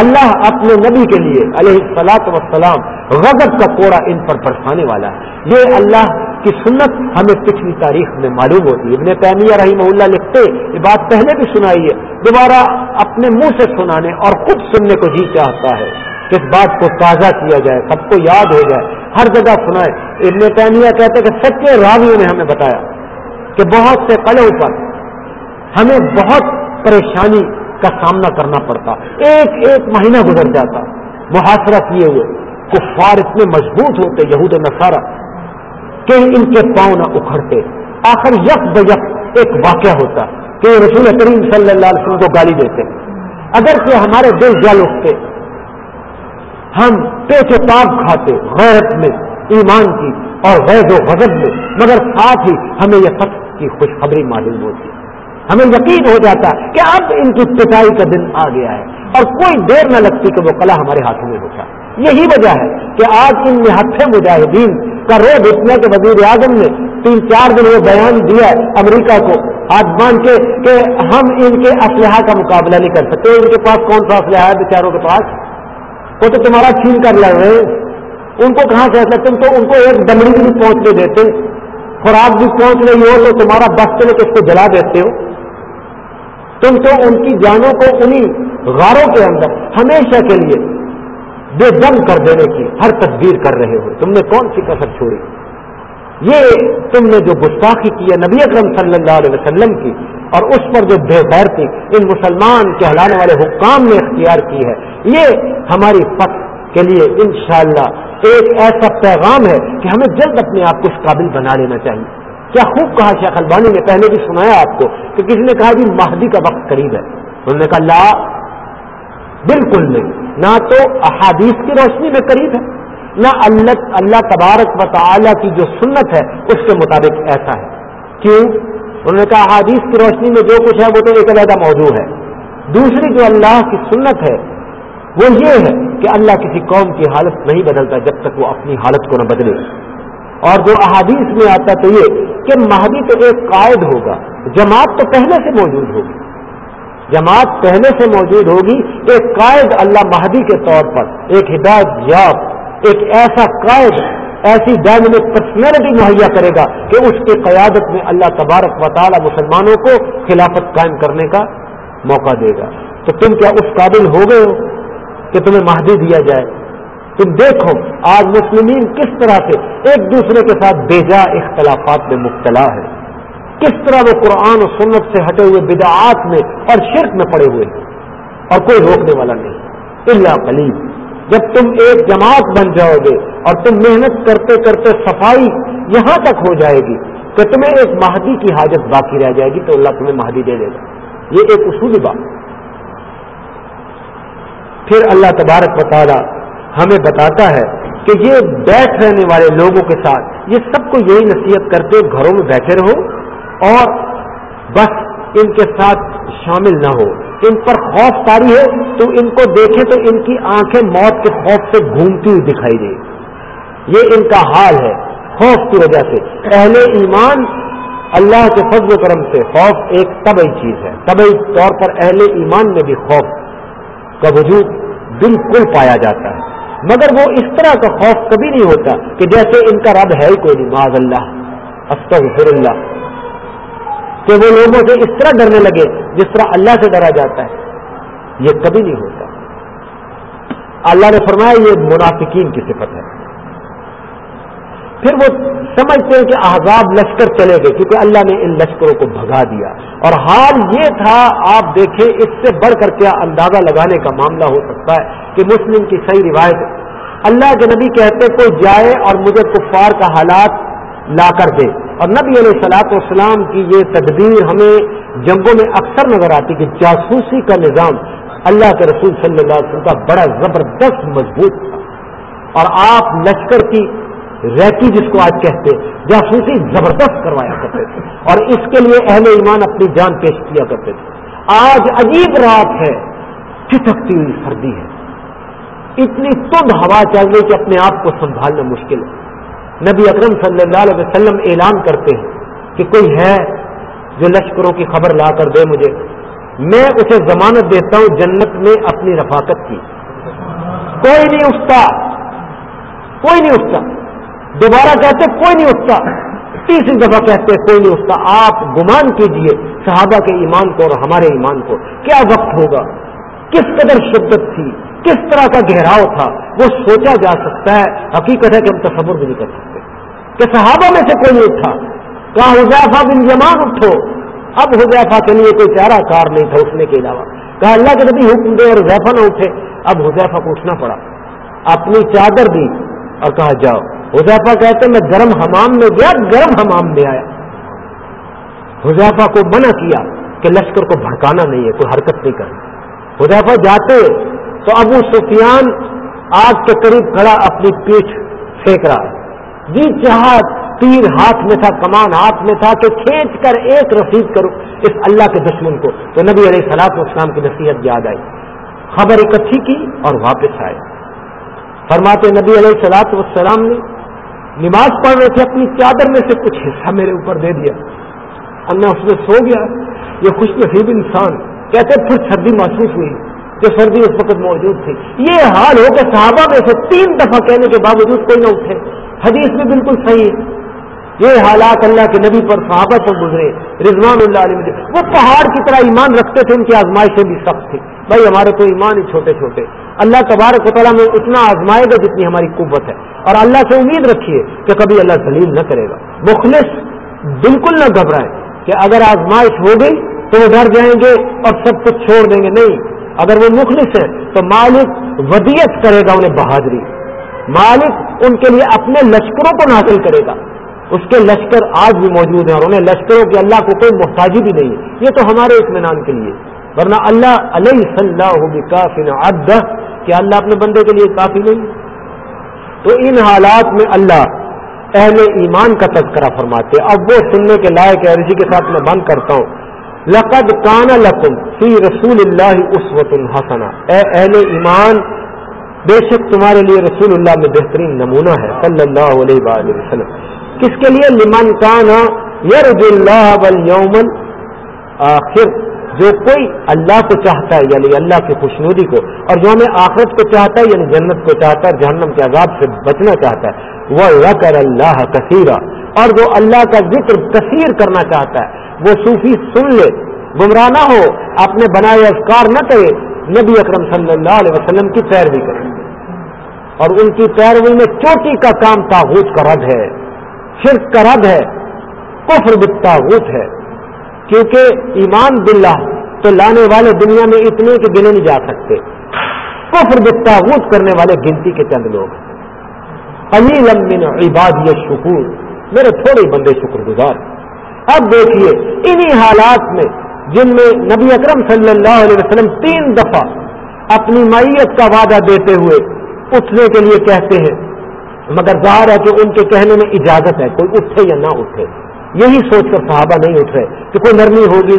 اللہ اپنے نبی کے لیے علیہ السلاط وسلام غضب کا کوڑا ان پر برسانے والا ہے۔ یہ اللہ کی سنت ہمیں پچھلی تاریخ میں معلوم ہوتی ہے۔ ابن تیمیہ رحمہ اللہ لکھتے یہ بات پہلے بھی سنائی ہے دوبارہ اپنے منہ سے سنانے اور خود سننے کو جی چاہتا ہے۔ اس بات کو تازہ کیا جائے، سب کو یاد ہو جائے۔ ہر جگہ سنائے۔ ابن تیمیہ کہتے کہ سچے راویوں نے ہمیں بتایا کہ بہت سے قلعوں پر ہمیں بہت پریشانی کا سامنا کرنا پڑتا۔ ایک ایک مہینہ گزر جاتا۔ محاصرہ کیے ہوئے۔ کفار اتنے مضبوط ہوتے، یہود نصارہ، کہ ان کے پاؤں نہ اکھڑتے۔ آخر یک بیک ایک واقعہ ہوتا کہ رسول کریم صلی اللہ علیہ وسلم کو گالی دیتے۔ اگر کہ ہمارے دل جل اٹھتے ہم پیچ و تاب کھاتے، غیرت میں، ایمان کی اور غیر و غضب میں، مگر ساتھ ہی ہمیں یہ فتح کی خوشخبری معلوم ہوتی ہمیں یقین ہو جاتا کہ اب ان کی پٹائی کا دن آ گیا ہے اور کوئی دیر نہ لگتی کہ وہ کلا ہمارے ہاتھوں میں ہوتا یہی وجہ ہے کہ آج ان نہتھے مجاہدین کا روز اتنا کہ وزیر اعظم نے تین چار دن وہ بیان دیا امریکہ کو۔ ہاتھ مان کے کہ ہم ان کے اسلحہ کا مقابلہ نہیں کر سکتے، ان کے پاس کون سا اسلحہ ہے بیچاروں کے پاس؟ وہ تو تمہارا چھین کر لڑ رہے ان کو کہاں سے تم تو ان کو ایک دمڑی بھی پہنچنے دیتے خوراک بھی پہنچ رہی ہو تو تمہارا بس چلے تو اس کو جلا دیتے ہو۔ تم تو ان کی جانوں کو انہیں غاروں کے اندر ہمیشہ کے لیے بے دم کر دینے کی ہر تدبیر کر رہے ہو۔ تم نے کون سی کسر چھوڑی؟ یہ تم نے جو گستاخی کی ہے نبی اکرم صلی اللہ علیہ وسلم کی اور اس پر جو بے تھی ان مسلمان کہلانے والے حکام نے اختیار کی ہے، یہ ہماری فتح کے لیے انشاءاللہ ایک ایسا پیغام ہے کہ ہمیں جلد اپنے آپ کو اس قابل بنا لینا چاہیے۔ کیا خوب کہا شیخ البانی نے، پہلے بھی سنایا آپ کو کہ کسی نے کہا کہ مہدی کا وقت قریب ہے۔ انہوں نے کہا، لا، بالکل نہیں۔ نہ تو احادیث کی روشنی میں قریب ہے، نہ اللہ اللہ تبارک و تعالی کی جو سنت ہے، اس کے مطابق ایسا ہے۔ کیوں؟ انہوں نے کہا، احادیث کی روشنی میں جو کچھ ہے وہ تو ایک علیحدہ موضوع ہے۔ دوسری جو اللہ کی سنت ہے وہ یہ ہے کہ اللہ کسی قوم کی حالت نہیں بدلتا جب تک وہ اپنی حالت کو نہ بدلے۔ اور جو احادیث میں آتا تو یہ کہ مہدی تو ایک قائد ہوگا، جماعت تو پہلے سے موجود ہوگی۔ جماعت پہلے سے موجود ہوگی، ایک قائد اللہ مہدی کے طور پر، ایک ہدایت یاب، ایک ایسا قائد ایسی ڈائنمک پرسنالٹی مہیا کرے گا کہ اس کی قیادت میں اللہ تبارک و تعالی مسلمانوں کو خلافت قائم کرنے کا موقع دے گا۔ تو تم کیا اس قابل ہو گئے ہو کہ تمہیں مہدی دیا جائے؟ تم دیکھو، آج مسلمین کس طرح سے ایک دوسرے کے ساتھ بیجا اختلافات میں مبتلا ہے کس طرح وہ قرآن و سنت سے ہٹے ہوئے بدعات میں اور شرک میں پڑے ہوئے ہیں اور کوئی روکنے والا نہیں۔ اللہ قلیب جب تم ایک جماعت بن جاؤ گے اور تم محنت کرتے کرتے صفائی یہاں تک ہو جائے گی کہ تمہیں ایک مہدی کی حاجت باقی رہ جائے گی، تو اللہ تمہیں مہدی دے دے گا۔ یہ ایک اصولی بات پھر اللہ تبارک بتا ہمیں بتاتا ہے کہ یہ بیٹھ رہنے والے لوگوں کے ساتھ یہ سب کو یہی نصیحت کرتے گھروں میں بیٹھے رہو اور بس ان کے ساتھ شامل نہ ہو۔ ان پر خوف تاری ہے، تو ان کو دیکھیں تو ان کی آنکھیں موت کے خوف سے گھومتی ہوئی دکھائی دے یہ ان کا حال ہے، خوف کی وجہ سے۔ اہل ایمان اللہ کے فضل و کرم سے خوف ایک طبعی چیز ہے۔ طبعی طور پر اہل ایمان میں بھی خوف کا وجود بالکل پایا جاتا ہے۔ مگر وہ اس طرح کا خوف کبھی نہیں ہوتا کہ جیسے ان کا رب ہے ہی کوئی نہیں۔ معذ اللہ، استغفر اللہ۔ کہ وہ لوگوں سے اس طرح ڈرنے لگے جس طرح اللہ سے ڈرا جاتا ہے۔ یہ کبھی نہیں ہوتا۔ اللہ نے فرمایا یہ منافقین کی صفت ہے۔ پھر وہ سمجھتے ہیں کہ احزاب لشکر چلے گئے کیونکہ اللہ نے ان لشکروں کو بھگا دیا۔ اور حال یہ تھا، آپ دیکھیں اس سے بڑھ کر کیا اندازہ لگانے کا معاملہ ہو سکتا ہے کہ مسلم کی صحیح روایت اللہ کے نبی کہتے کوئی جائے اور مجھے کفار کا حالات لا کر دے۔ اور نبی علیہ سلاط والسلام کی یہ تدبیر ہمیں جنگوں میں اکثر نظر آتی کہ جاسوسی کا نظام اللہ کے رسول صلی اللہ علیہ وسلم کا بڑا زبردست مضبوط تھا۔ اور آپ لشکر کی ریکی جس کو آج کہتے جاسوسی زبردست کروایا کرتے تھے۔ اور اس کے لیے اہل ایمان اپنی جان پیش کیا کرتے تھے۔ آج عجیب رات ہے، چٹکتی ہوئی سردی ہے۔ اتنی تند ہوا چل رہی کہ اپنے آپ کو سنبھالنا مشکل ہے۔ نبی اکرم صلی اللہ علیہ وسلم اعلان کرتے ہیں کہ کوئی ہے جو لشکروں کی خبر لا کر دے مجھے۔ میں اسے ضمانت دیتا ہوں جنت میں اپنی رفاقت کی۔ کوئی نہیں اٹھتا۔ کوئی نہیں اٹھتا۔ دوبارہ کہتے کوئی نہیں اٹھتا۔ تیسری دفعہ کہتے کوئی نہیں اٹھتا۔ آپ گمان کیجیے صحابہ کے ایمان کو اور ہمارے ایمان کو۔ کیا وقت ہوگا؟ کس قدر شدت تھی؟ کس طرح کا گہراؤ تھا، وہ سوچا جا سکتا ہے، حقیقت ہے کہ ہم تصور بھی نہیں کر سکتے۔ کہ صحابہ میں سے کوئی اٹھا کہا حضیفہ بن جمان اٹھو۔ اب حضیفہ کے لیے کوئی پیارا کار نہیں تھا اٹھنے کے علاوہ۔ کہا، اللہ کے نبی حکم دے اور حضیفہ نہ اٹھے۔ اب حضیفہ کو اٹھنا پڑا۔ اپنی چادر دی اور کہا، جاؤ۔ حضیفہ کہتے، میں گرم حمام میں گیا، گرم حمام میں آیا۔ حضیفہ کو منع کیا کہ لشکر کو بھڑکانا نہیں ہے، کوئی حرکت نہیں کرنا حضیفہ جاتے تو ابو سفیان آگ کے قریب کھڑا اپنی پیٹھ پھینک رہا۔ ہے جی چاہ تیر ہاتھ میں تھا، کمان ہاتھ میں تھا کہ کھینچ کر ایک رسید کرو اس اللہ کے دشمن کو۔ تو نبی علیہ سلاط اسلام کی نصیحت یاد آئی۔ خبر اکٹھی کی اور واپس آئے۔ فرماتے نبی علیہ سلاط والسلام نے نماز پڑھ رہے تھے، اپنی چادر میں سے کچھ حصہ میرے اوپر دے دیا۔ اللہ اس میں سو گیا، یہ خوش نصیب انسان۔ کہتے پھر سردی محسوس ہوئی۔ جو سردی اس وقت موجود تھی۔ یہ حال ہو کہ صحابہ میں سے تین دفعہ کہنے کے باوجود کوئی نہ اٹھے۔ حدیث بھی بالکل صحیح۔ ہے یہ حالات اللہ کے نبی پر صحابہ پر گزرے۔ رضوان اللہ علیہ وہ پہاڑ کی طرح ایمان رکھتے تھے، ان کی آزمائشیں بھی سخت تھی بھائی، ہمارے تو ایمان ہی چھوٹے چھوٹے۔ اللہ تبارک و تعالیٰ میں اتنا آزمائے گا جتنی ہماری قوت ہے۔ اور اللہ سے امید رکھیے کہ کبھی اللہ دلیل نہ کرے گا۔ مخلص بالکل نہ گھبرائے کہ اگر آزمائش ہو گئی تو وہ ڈر جائیں گے اور سب کچھ چھوڑ دیں گے۔ نہیں اگر وہ مخلص ہے تو مالک ودیت کرے گا انہیں بہادری مالک ان کے لیے اپنے لشکروں کو نازل کرے گا۔ اس کے لشکر آج بھی موجود ہیں اور انہیں لشکروں کے اللہ کو کوئی محتاجی بھی نہیں ہے۔ یہ تو ہمارے اطمینان کے لیے۔ ورنہ اللہ علیہ صلی کافی اد کہ اللہ اپنے بندے کے لیے کافی نہیں؟ تو ان حالات میں اللہ اہل ایمان کا تذکرہ فرماتے اب وہ سننے کے لائق ہے اسی کے ساتھ میں بند کرتا ہوں۔ لقد کان لکم فی رسول اللہ اسوت الحسنا اے اہل ایمان، بے شک تمہارے لیے رسول اللہ میں بہترین نمونہ ہے، صلی اللہ علیہ وآلہ وسلم۔ کس کے لیے؟ لمن کانا یرج اللہ والیوم آخر جو کوئی اللہ کو چاہتا ہے یعنی اللہ کی خوشنودی کو، اور جو ہمیں آخرت کو چاہتا ہے یعنی جنت کو چاہتا ہے جہنم کے عذاب سے بچنا چاہتا ہے۔ وہ رکر اللہ کثیرہ اور جو اللہ کا ذکر کثیر کرنا چاہتا ہے۔ وہ صوفی سن لے، گمراہ نہ ہو، اپنے بنائے افکار نہ کرے، نبی اکرم صلی اللہ علیہ وسلم کی پیروی کرے۔ اور ان کی پیروی میں چوٹی کا کام تاغوت کا رد ہے، شرک کا رد ہے، کفر بالتاغوت ہے۔ کیونکہ ایمان باللہ تو لانے والے دنیا میں اتنے کے گنے نہیں جا سکتے۔ کفر بالتاغوت کرنے والے گنتی کے چند لوگ علی لمن عباد شکور میرے تھوڑے بندے شکر گزار اب دیکھیے انہی حالات میں جن میں نبی اکرم صلی اللہ علیہ وسلم تین دفعہ اپنی معیت کا وعدہ دیتے ہوئے اٹھنے کے لیے کہتے ہیں، مگر ظاہر ہے کہ ان کے کہنے میں اجازت ہے، کوئی اٹھے یا نہ اٹھے۔ یہی سوچ کر صحابہ نہیں اٹھ رہے کہ کوئی نرمی ہوگی،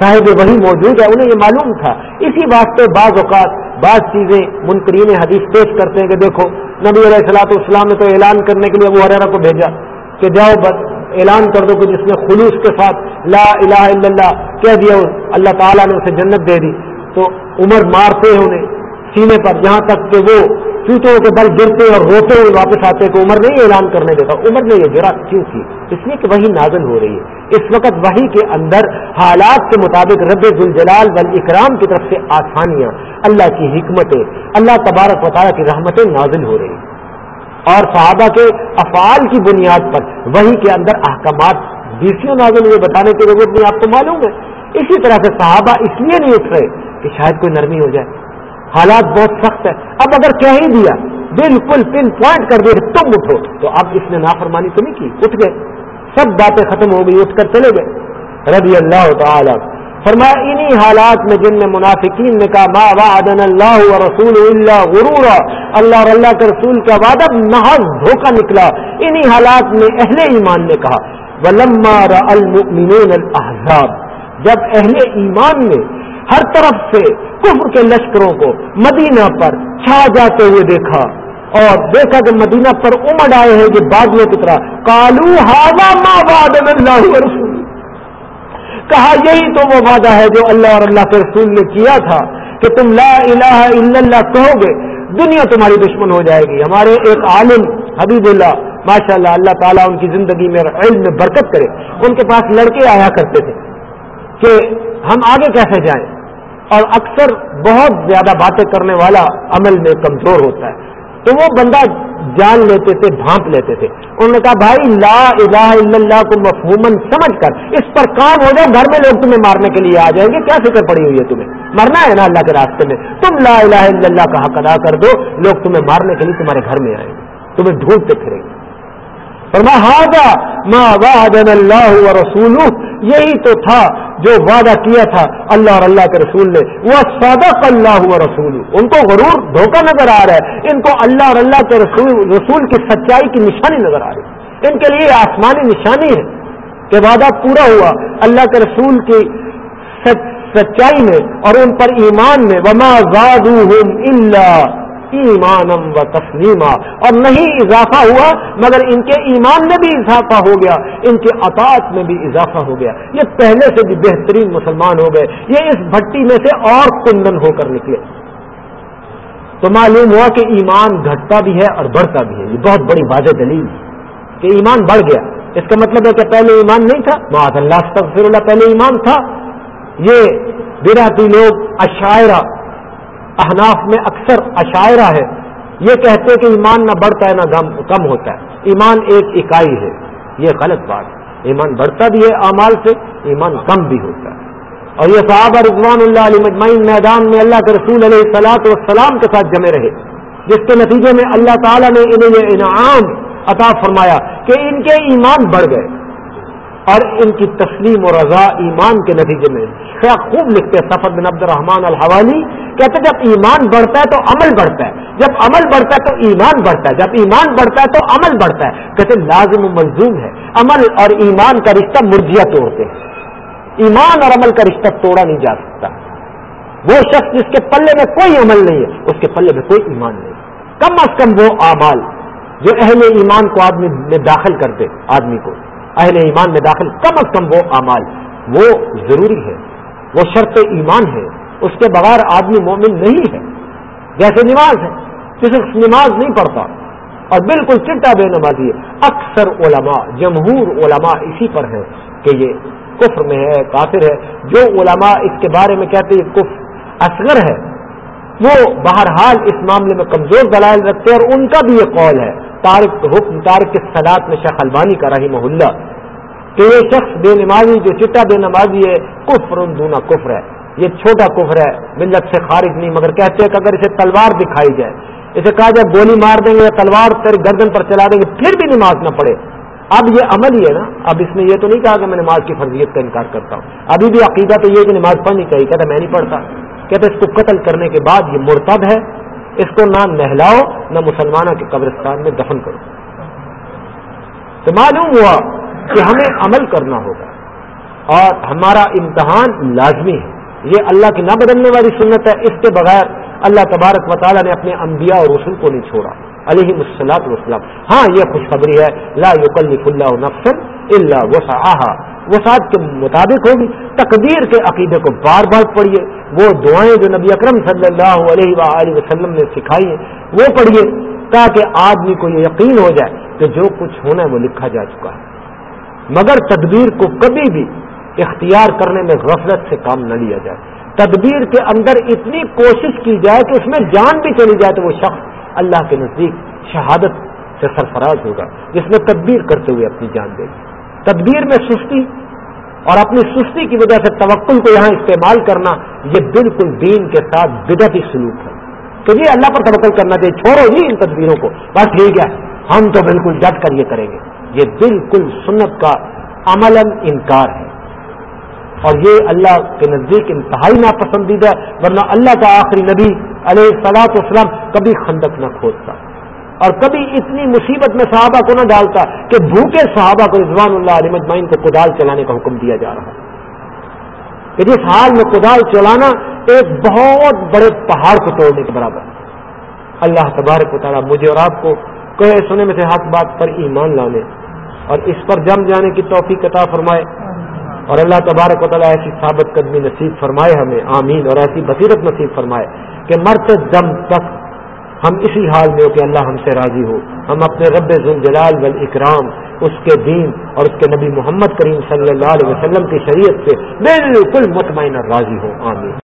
صاحب وہی موجود ہے، انہیں یہ معلوم تھا۔ اسی واسطے بعض اوقات بعض چیزیں منکرین حدیث پیش کرتے ہیں کہ دیکھو، نبی علیہ السلاۃ السلام نے تو اعلان کرنے کے لیے ابو حرا کو بھیجا کہ جاؤ بس اعلان کر دو کہ جس نے خلوص کے ساتھ لا الہ الا اللہ کہہ دیا اللہ تعالیٰ نے اسے جنت دے دی۔ تو عمر مارتے ہیں انہیں سینے پر جہاں تک کہ وہ چوٹوں کے بل گرتے اور روتے ہوئے واپس آتے کہ عمر نہیں اعلان کرنے دیتا۔ عمر نے یہ جرا کیوں کی؟ اس لیے کہ وہی نازل ہو رہی ہے۔ اس وقت وہی کے اندر حالات کے مطابق رب الجلال بل اکرام کی طرف سے آسانیاں، اللہ کی حکمتیں، اللہ تبارک وطالعہ کی رحمتیں نازل ہو رہی۔ ہیں اور صحابہ کے افعال کی بنیاد پر، وہی کے اندر احکامات بیسیوں نازل ہوئے، بتانے کی ضرورت نہیں، آپ کو معلوم ہے۔ اسی طرح سے صحابہ اس لیے نہیں اٹھ رہے کہ شاید کوئی نرمی ہو جائے۔ حالات بہت سخت ہے اب اگر کہہ ہی دیا، بالکل پن پوائنٹ کر دیا تم اٹھو، تو اب اس نے نافرمانی تو نہیں کی، اٹھ گئے۔ سب باتیں ختم ہو گئی، اٹھ کر چلے گئے۔ رضی اللہ تعالی فرمایا، انہی حالات میں جن میں منافقین نے کہا، ما وعدن اللہ و رسول اللہ غرور اللہ اور اللہ کے رسول کا وعدہ محض دھوکہ نکلا۔ انہی حالات میں اہل ایمان نے کہا، ولما المؤمنون الاحزاب جب اہل ایمان نے ہر طرف سے کفر کے لشکروں کو مدینہ پر چھا جاتے ہوئے دیکھا اور دیکھا کہ مدینہ پر امڑ آئے ہیں یہ بادلوں کی طرح کالو ہاوا ماں باد اللہ رسول کہا یہی تو وہ وعدہ ہے جو اللہ اور اللہ کے رسول نے کیا تھا کہ تم لا الہ الا اللہ کہو گے، دنیا تمہاری دشمن ہو جائے گی۔ ہمارے ایک عالم حبیب اللہ ماشاء اللہ اللہ تعالیٰ ان کی زندگی میں علم میں برکت کرے۔ ان کے پاس لڑکے آیا کرتے تھے کہ ہم آگے کیسے جائیں؟ اور اکثر بہت زیادہ باتیں کرنے والا عمل میں کمزور ہوتا ہے۔ تو وہ بندہ جان لیتے تھے، بھانپ لیتے تھے۔ انہوں نے کہا، بھائی، لا الہ الا اللہ کو مفہومن سمجھ کر اس پر کام ہو جائے، گھر میں لوگ تمہیں مارنے کے لیے آ جائیں گے۔ کیا فکر پڑی ہوئی ہے تمہیں؟ مرنا ہے نا اللہ کے راستے میں۔ تم لا الہ الا اللہ کا حق ادا کر دو، لوگ تمہیں مارنے کے لیے تمہارے گھر میں آئیں گے۔ تمہیں ڈھونڈتے پھریں گے۔ اللہ و رسول یہی تو تھا جو وعدہ کیا تھا اللہ اور اللہ کے رسول نے۔ وہ صدق اللہ و رسول ان کو غرور، دھوکہ نظر آ رہا ہے۔ ان کو اللہ اور اللہ کے رسول رسول کی سچائی کی نشانی نظر آ رہی ہے۔ ان کے لیے آسمانی نشانی ہے کہ وعدہ پورا ہوا۔ اللہ کے رسول کی سچائی میں اور ان پر ایمان میں۔ وما اللہ ایمانم و تسلیمہ اور نہیں اضافہ ہوا، مگر ان کے ایمان میں بھی اضافہ ہو گیا، ان کے اطاعت میں بھی اضافہ ہو گیا۔ یہ پہلے سے بھی بہترین مسلمان ہو گئے، یہ اس بھٹی میں سے اور کندن ہو کر نکلے۔ تو معلوم ہوا کہ ایمان گھٹتا بھی ہے اور بڑھتا بھی ہے۔ یہ بہت بڑی واضح دلیل کہ ایمان بڑھ گیا۔ اس کا مطلب ہے کہ پہلے ایمان نہیں تھا۔ معاذ اللہ تفر اللہ، پہلے ایمان تھا۔ یہ براتی لوگ عشاعرہ احناف میں اکثر عشاعرہ ہے۔ یہ کہتے کہ ایمان نہ بڑھتا ہے نہ کم ہوتا ہے۔ ایمان ایک اکائی ہے۔ یہ غلط بات ہے۔ ایمان بڑھتا بھی ہے اعمال سے، ایمان کم بھی ہوتا ہے۔ اور یہ صحابہ رضوان اللہ علیہ مجمعین میدان میں اللہ کے رسول علیہ السلاط والسلام کے ساتھ جمے رہے۔ جس کے نتیجے میں اللہ تعالیٰ نے انہیں یہ انعام عطا فرمایا کہ ان کے ایمان بڑھ گئے۔ اور ان کی تسلیم و رضا ایمان کے نتیجے میں کیا خوب لکھتے ہیں سفر بن عبد الرحمان الحوالی، کہتے جب ایمان بڑھتا ہے تو عمل بڑھتا ہے۔ جب عمل بڑھتا ہے تو ایمان بڑھتا ہے۔ جب ایمان بڑھتا ہے تو عمل بڑھتا ہے۔ کہتے لازم و ملزوم ہے۔ عمل اور ایمان کا رشتہ مرجیا توڑتے ہیں۔ ایمان اور عمل کا رشتہ توڑا نہیں جا سکتا۔ وہ شخص جس کے پلے میں کوئی عمل نہیں ہے، اس کے پلے میں کوئی ایمان نہیں۔ کم از کم وہ اعمال جو اہل ایمان کو آدمی میں داخل کرتے آدمی کو۔ اہل ایمان میں داخل کم از کم وہ اعمال، وہ ضروری ہے، وہ شرط ایمان ہے، اس کے بغیر آدمی مومن نہیں ہے، جیسے نماز ہے کسی نماز نہیں پڑھتا، اور بالکل چٹا بے نمازی ہے، اکثر علماء، جمہور علماء اسی پر ہے کہ یہ کفر میں ہے، کافر ہے، جو علماء اس کے بارے میں کہتے ہیں کفر اصغر ہے، وہ بہرحال اس معاملے میں کمزور دلائل رکھتے ہیں، اور ان کا بھی یہ قول ہے تارک حکم تارک سلاد میں شیخ البانی کا رہی محلہ کہ یہ شخص بے نمازی، جو چٹا بے نمازی ہے، کفر دونا کفر ہے۔ یہ چھوٹا کفر ہے، ملت سے خارج نہیں، مگر کہتے ہیں کہ اگر اسے تلوار دکھائی جائے، اسے کہا جائے گولی مار دیں گے یا تلوار تیری گردن پر چلا دیں گے، پھر بھی نماز نہ پڑے اب یہ عمل ہی ہے نا۔ اب اس میں یہ تو نہیں کہا کہ میں نماز کی فرضیت کا انکار کرتا ہوں۔ ابھی بھی عقیدہ تو یہ کہ نماز پڑھنی چاہیے، کہتا میں نہیں پڑھتا۔ کہتے اس کو قتل کرنے کے بعد یہ مرتب ہے۔ اس کو نہ نہلاؤ، نہ مسلمانوں کے قبرستان میں دفن کرو۔ تو معلوم ہوا کہ ہمیں عمل کرنا ہوگا اور ہمارا امتحان لازمی ہے۔ یہ اللہ کی نہ بدلنے والی سنت ہے۔ اس کے بغیر اللہ تبارک و تعالیٰ نے اپنے انبیاء اور رسول کو نہیں چھوڑا۔ علیہ مسلاط وسلم ہاں یہ خوشخبری ہے۔ لا یکلف اللہ نفسن اللہ وسعہ وسعت کے مطابق ہوگی۔ تقدیر کے عقیدے کو بار بار پڑھیے۔ وہ دعائیں جو نبی اکرم صلی اللہ علیہ وآلہ وسلم نے سکھائی ہیں، وہ پڑھیے تاکہ آدمی کو یہ یقین ہو جائے کہ جو کچھ ہونا ہے وہ لکھا جا چکا ہے۔ مگر تدبیر کو کبھی بھی اختیار کرنے میں غفلت سے کام نہ لیا جائے۔ تدبیر کے اندر اتنی کوشش کی جائے کہ اس میں جان بھی چلی جائے تو وہ شخص اللہ کے نزدیک شہادت سے سرفراز ہوگا، جس میں تدبیر کرتے ہوئے اپنی جان دے گی تدبیر میں سستی اور اپنی سستی کی وجہ سے توکل کو یہاں استعمال کرنا یہ بالکل دین کے ساتھ بدتی سلوک ہے۔ تو یہ اللہ پر توکل کرنا چاہیے، چھوڑو جی ان تدبیروں کو۔ بس ٹھیک ہے، ہم تو بالکل ڈٹ کر یہ کریں گے۔ یہ بالکل سنت کا عمل انکار ہے۔ اور یہ اللہ کے نزدیک انتہائی ناپسندیدہ، ورنہ اللہ کا آخری نبی علیہ سلاط اسلام کبھی خندق نہ کھودتا اور کبھی اتنی مصیبت میں صحابہ کو نہ ڈالتا کہ بھوکے صحابہ کو رضوان اللہ علیہ مجمعین کو کدال چلانے کا حکم دیا جا رہا کہ جس یعنی حال میں کدال چلانا ایک بہت بڑے پہاڑ کو توڑنے کے برابر اللہ تبارک و تعالیٰ مجھے اور آپ کو کہے سنے میں سے حق بات پر ایمان لانے اور اس پر جم جانے کی توفیق عطا فرمائے۔ اور اللہ تبارک و تعالیٰ ایسی ثابت قدمی نصیب فرمائے ہمیں، آمین، اور ایسی بصیرت نصیب فرمائے کہ مرتے دم تک ہم اسی حال میں ہو کہ اللہ ہم سے راضی ہو۔ ہم اپنے رب ذوالجلال والاکرام اکرام اس کے دین اور اس کے نبی محمد کریم صلی اللہ علیہ وسلم کی شریعت سے بالکل مطمئن راضی ہو آمین۔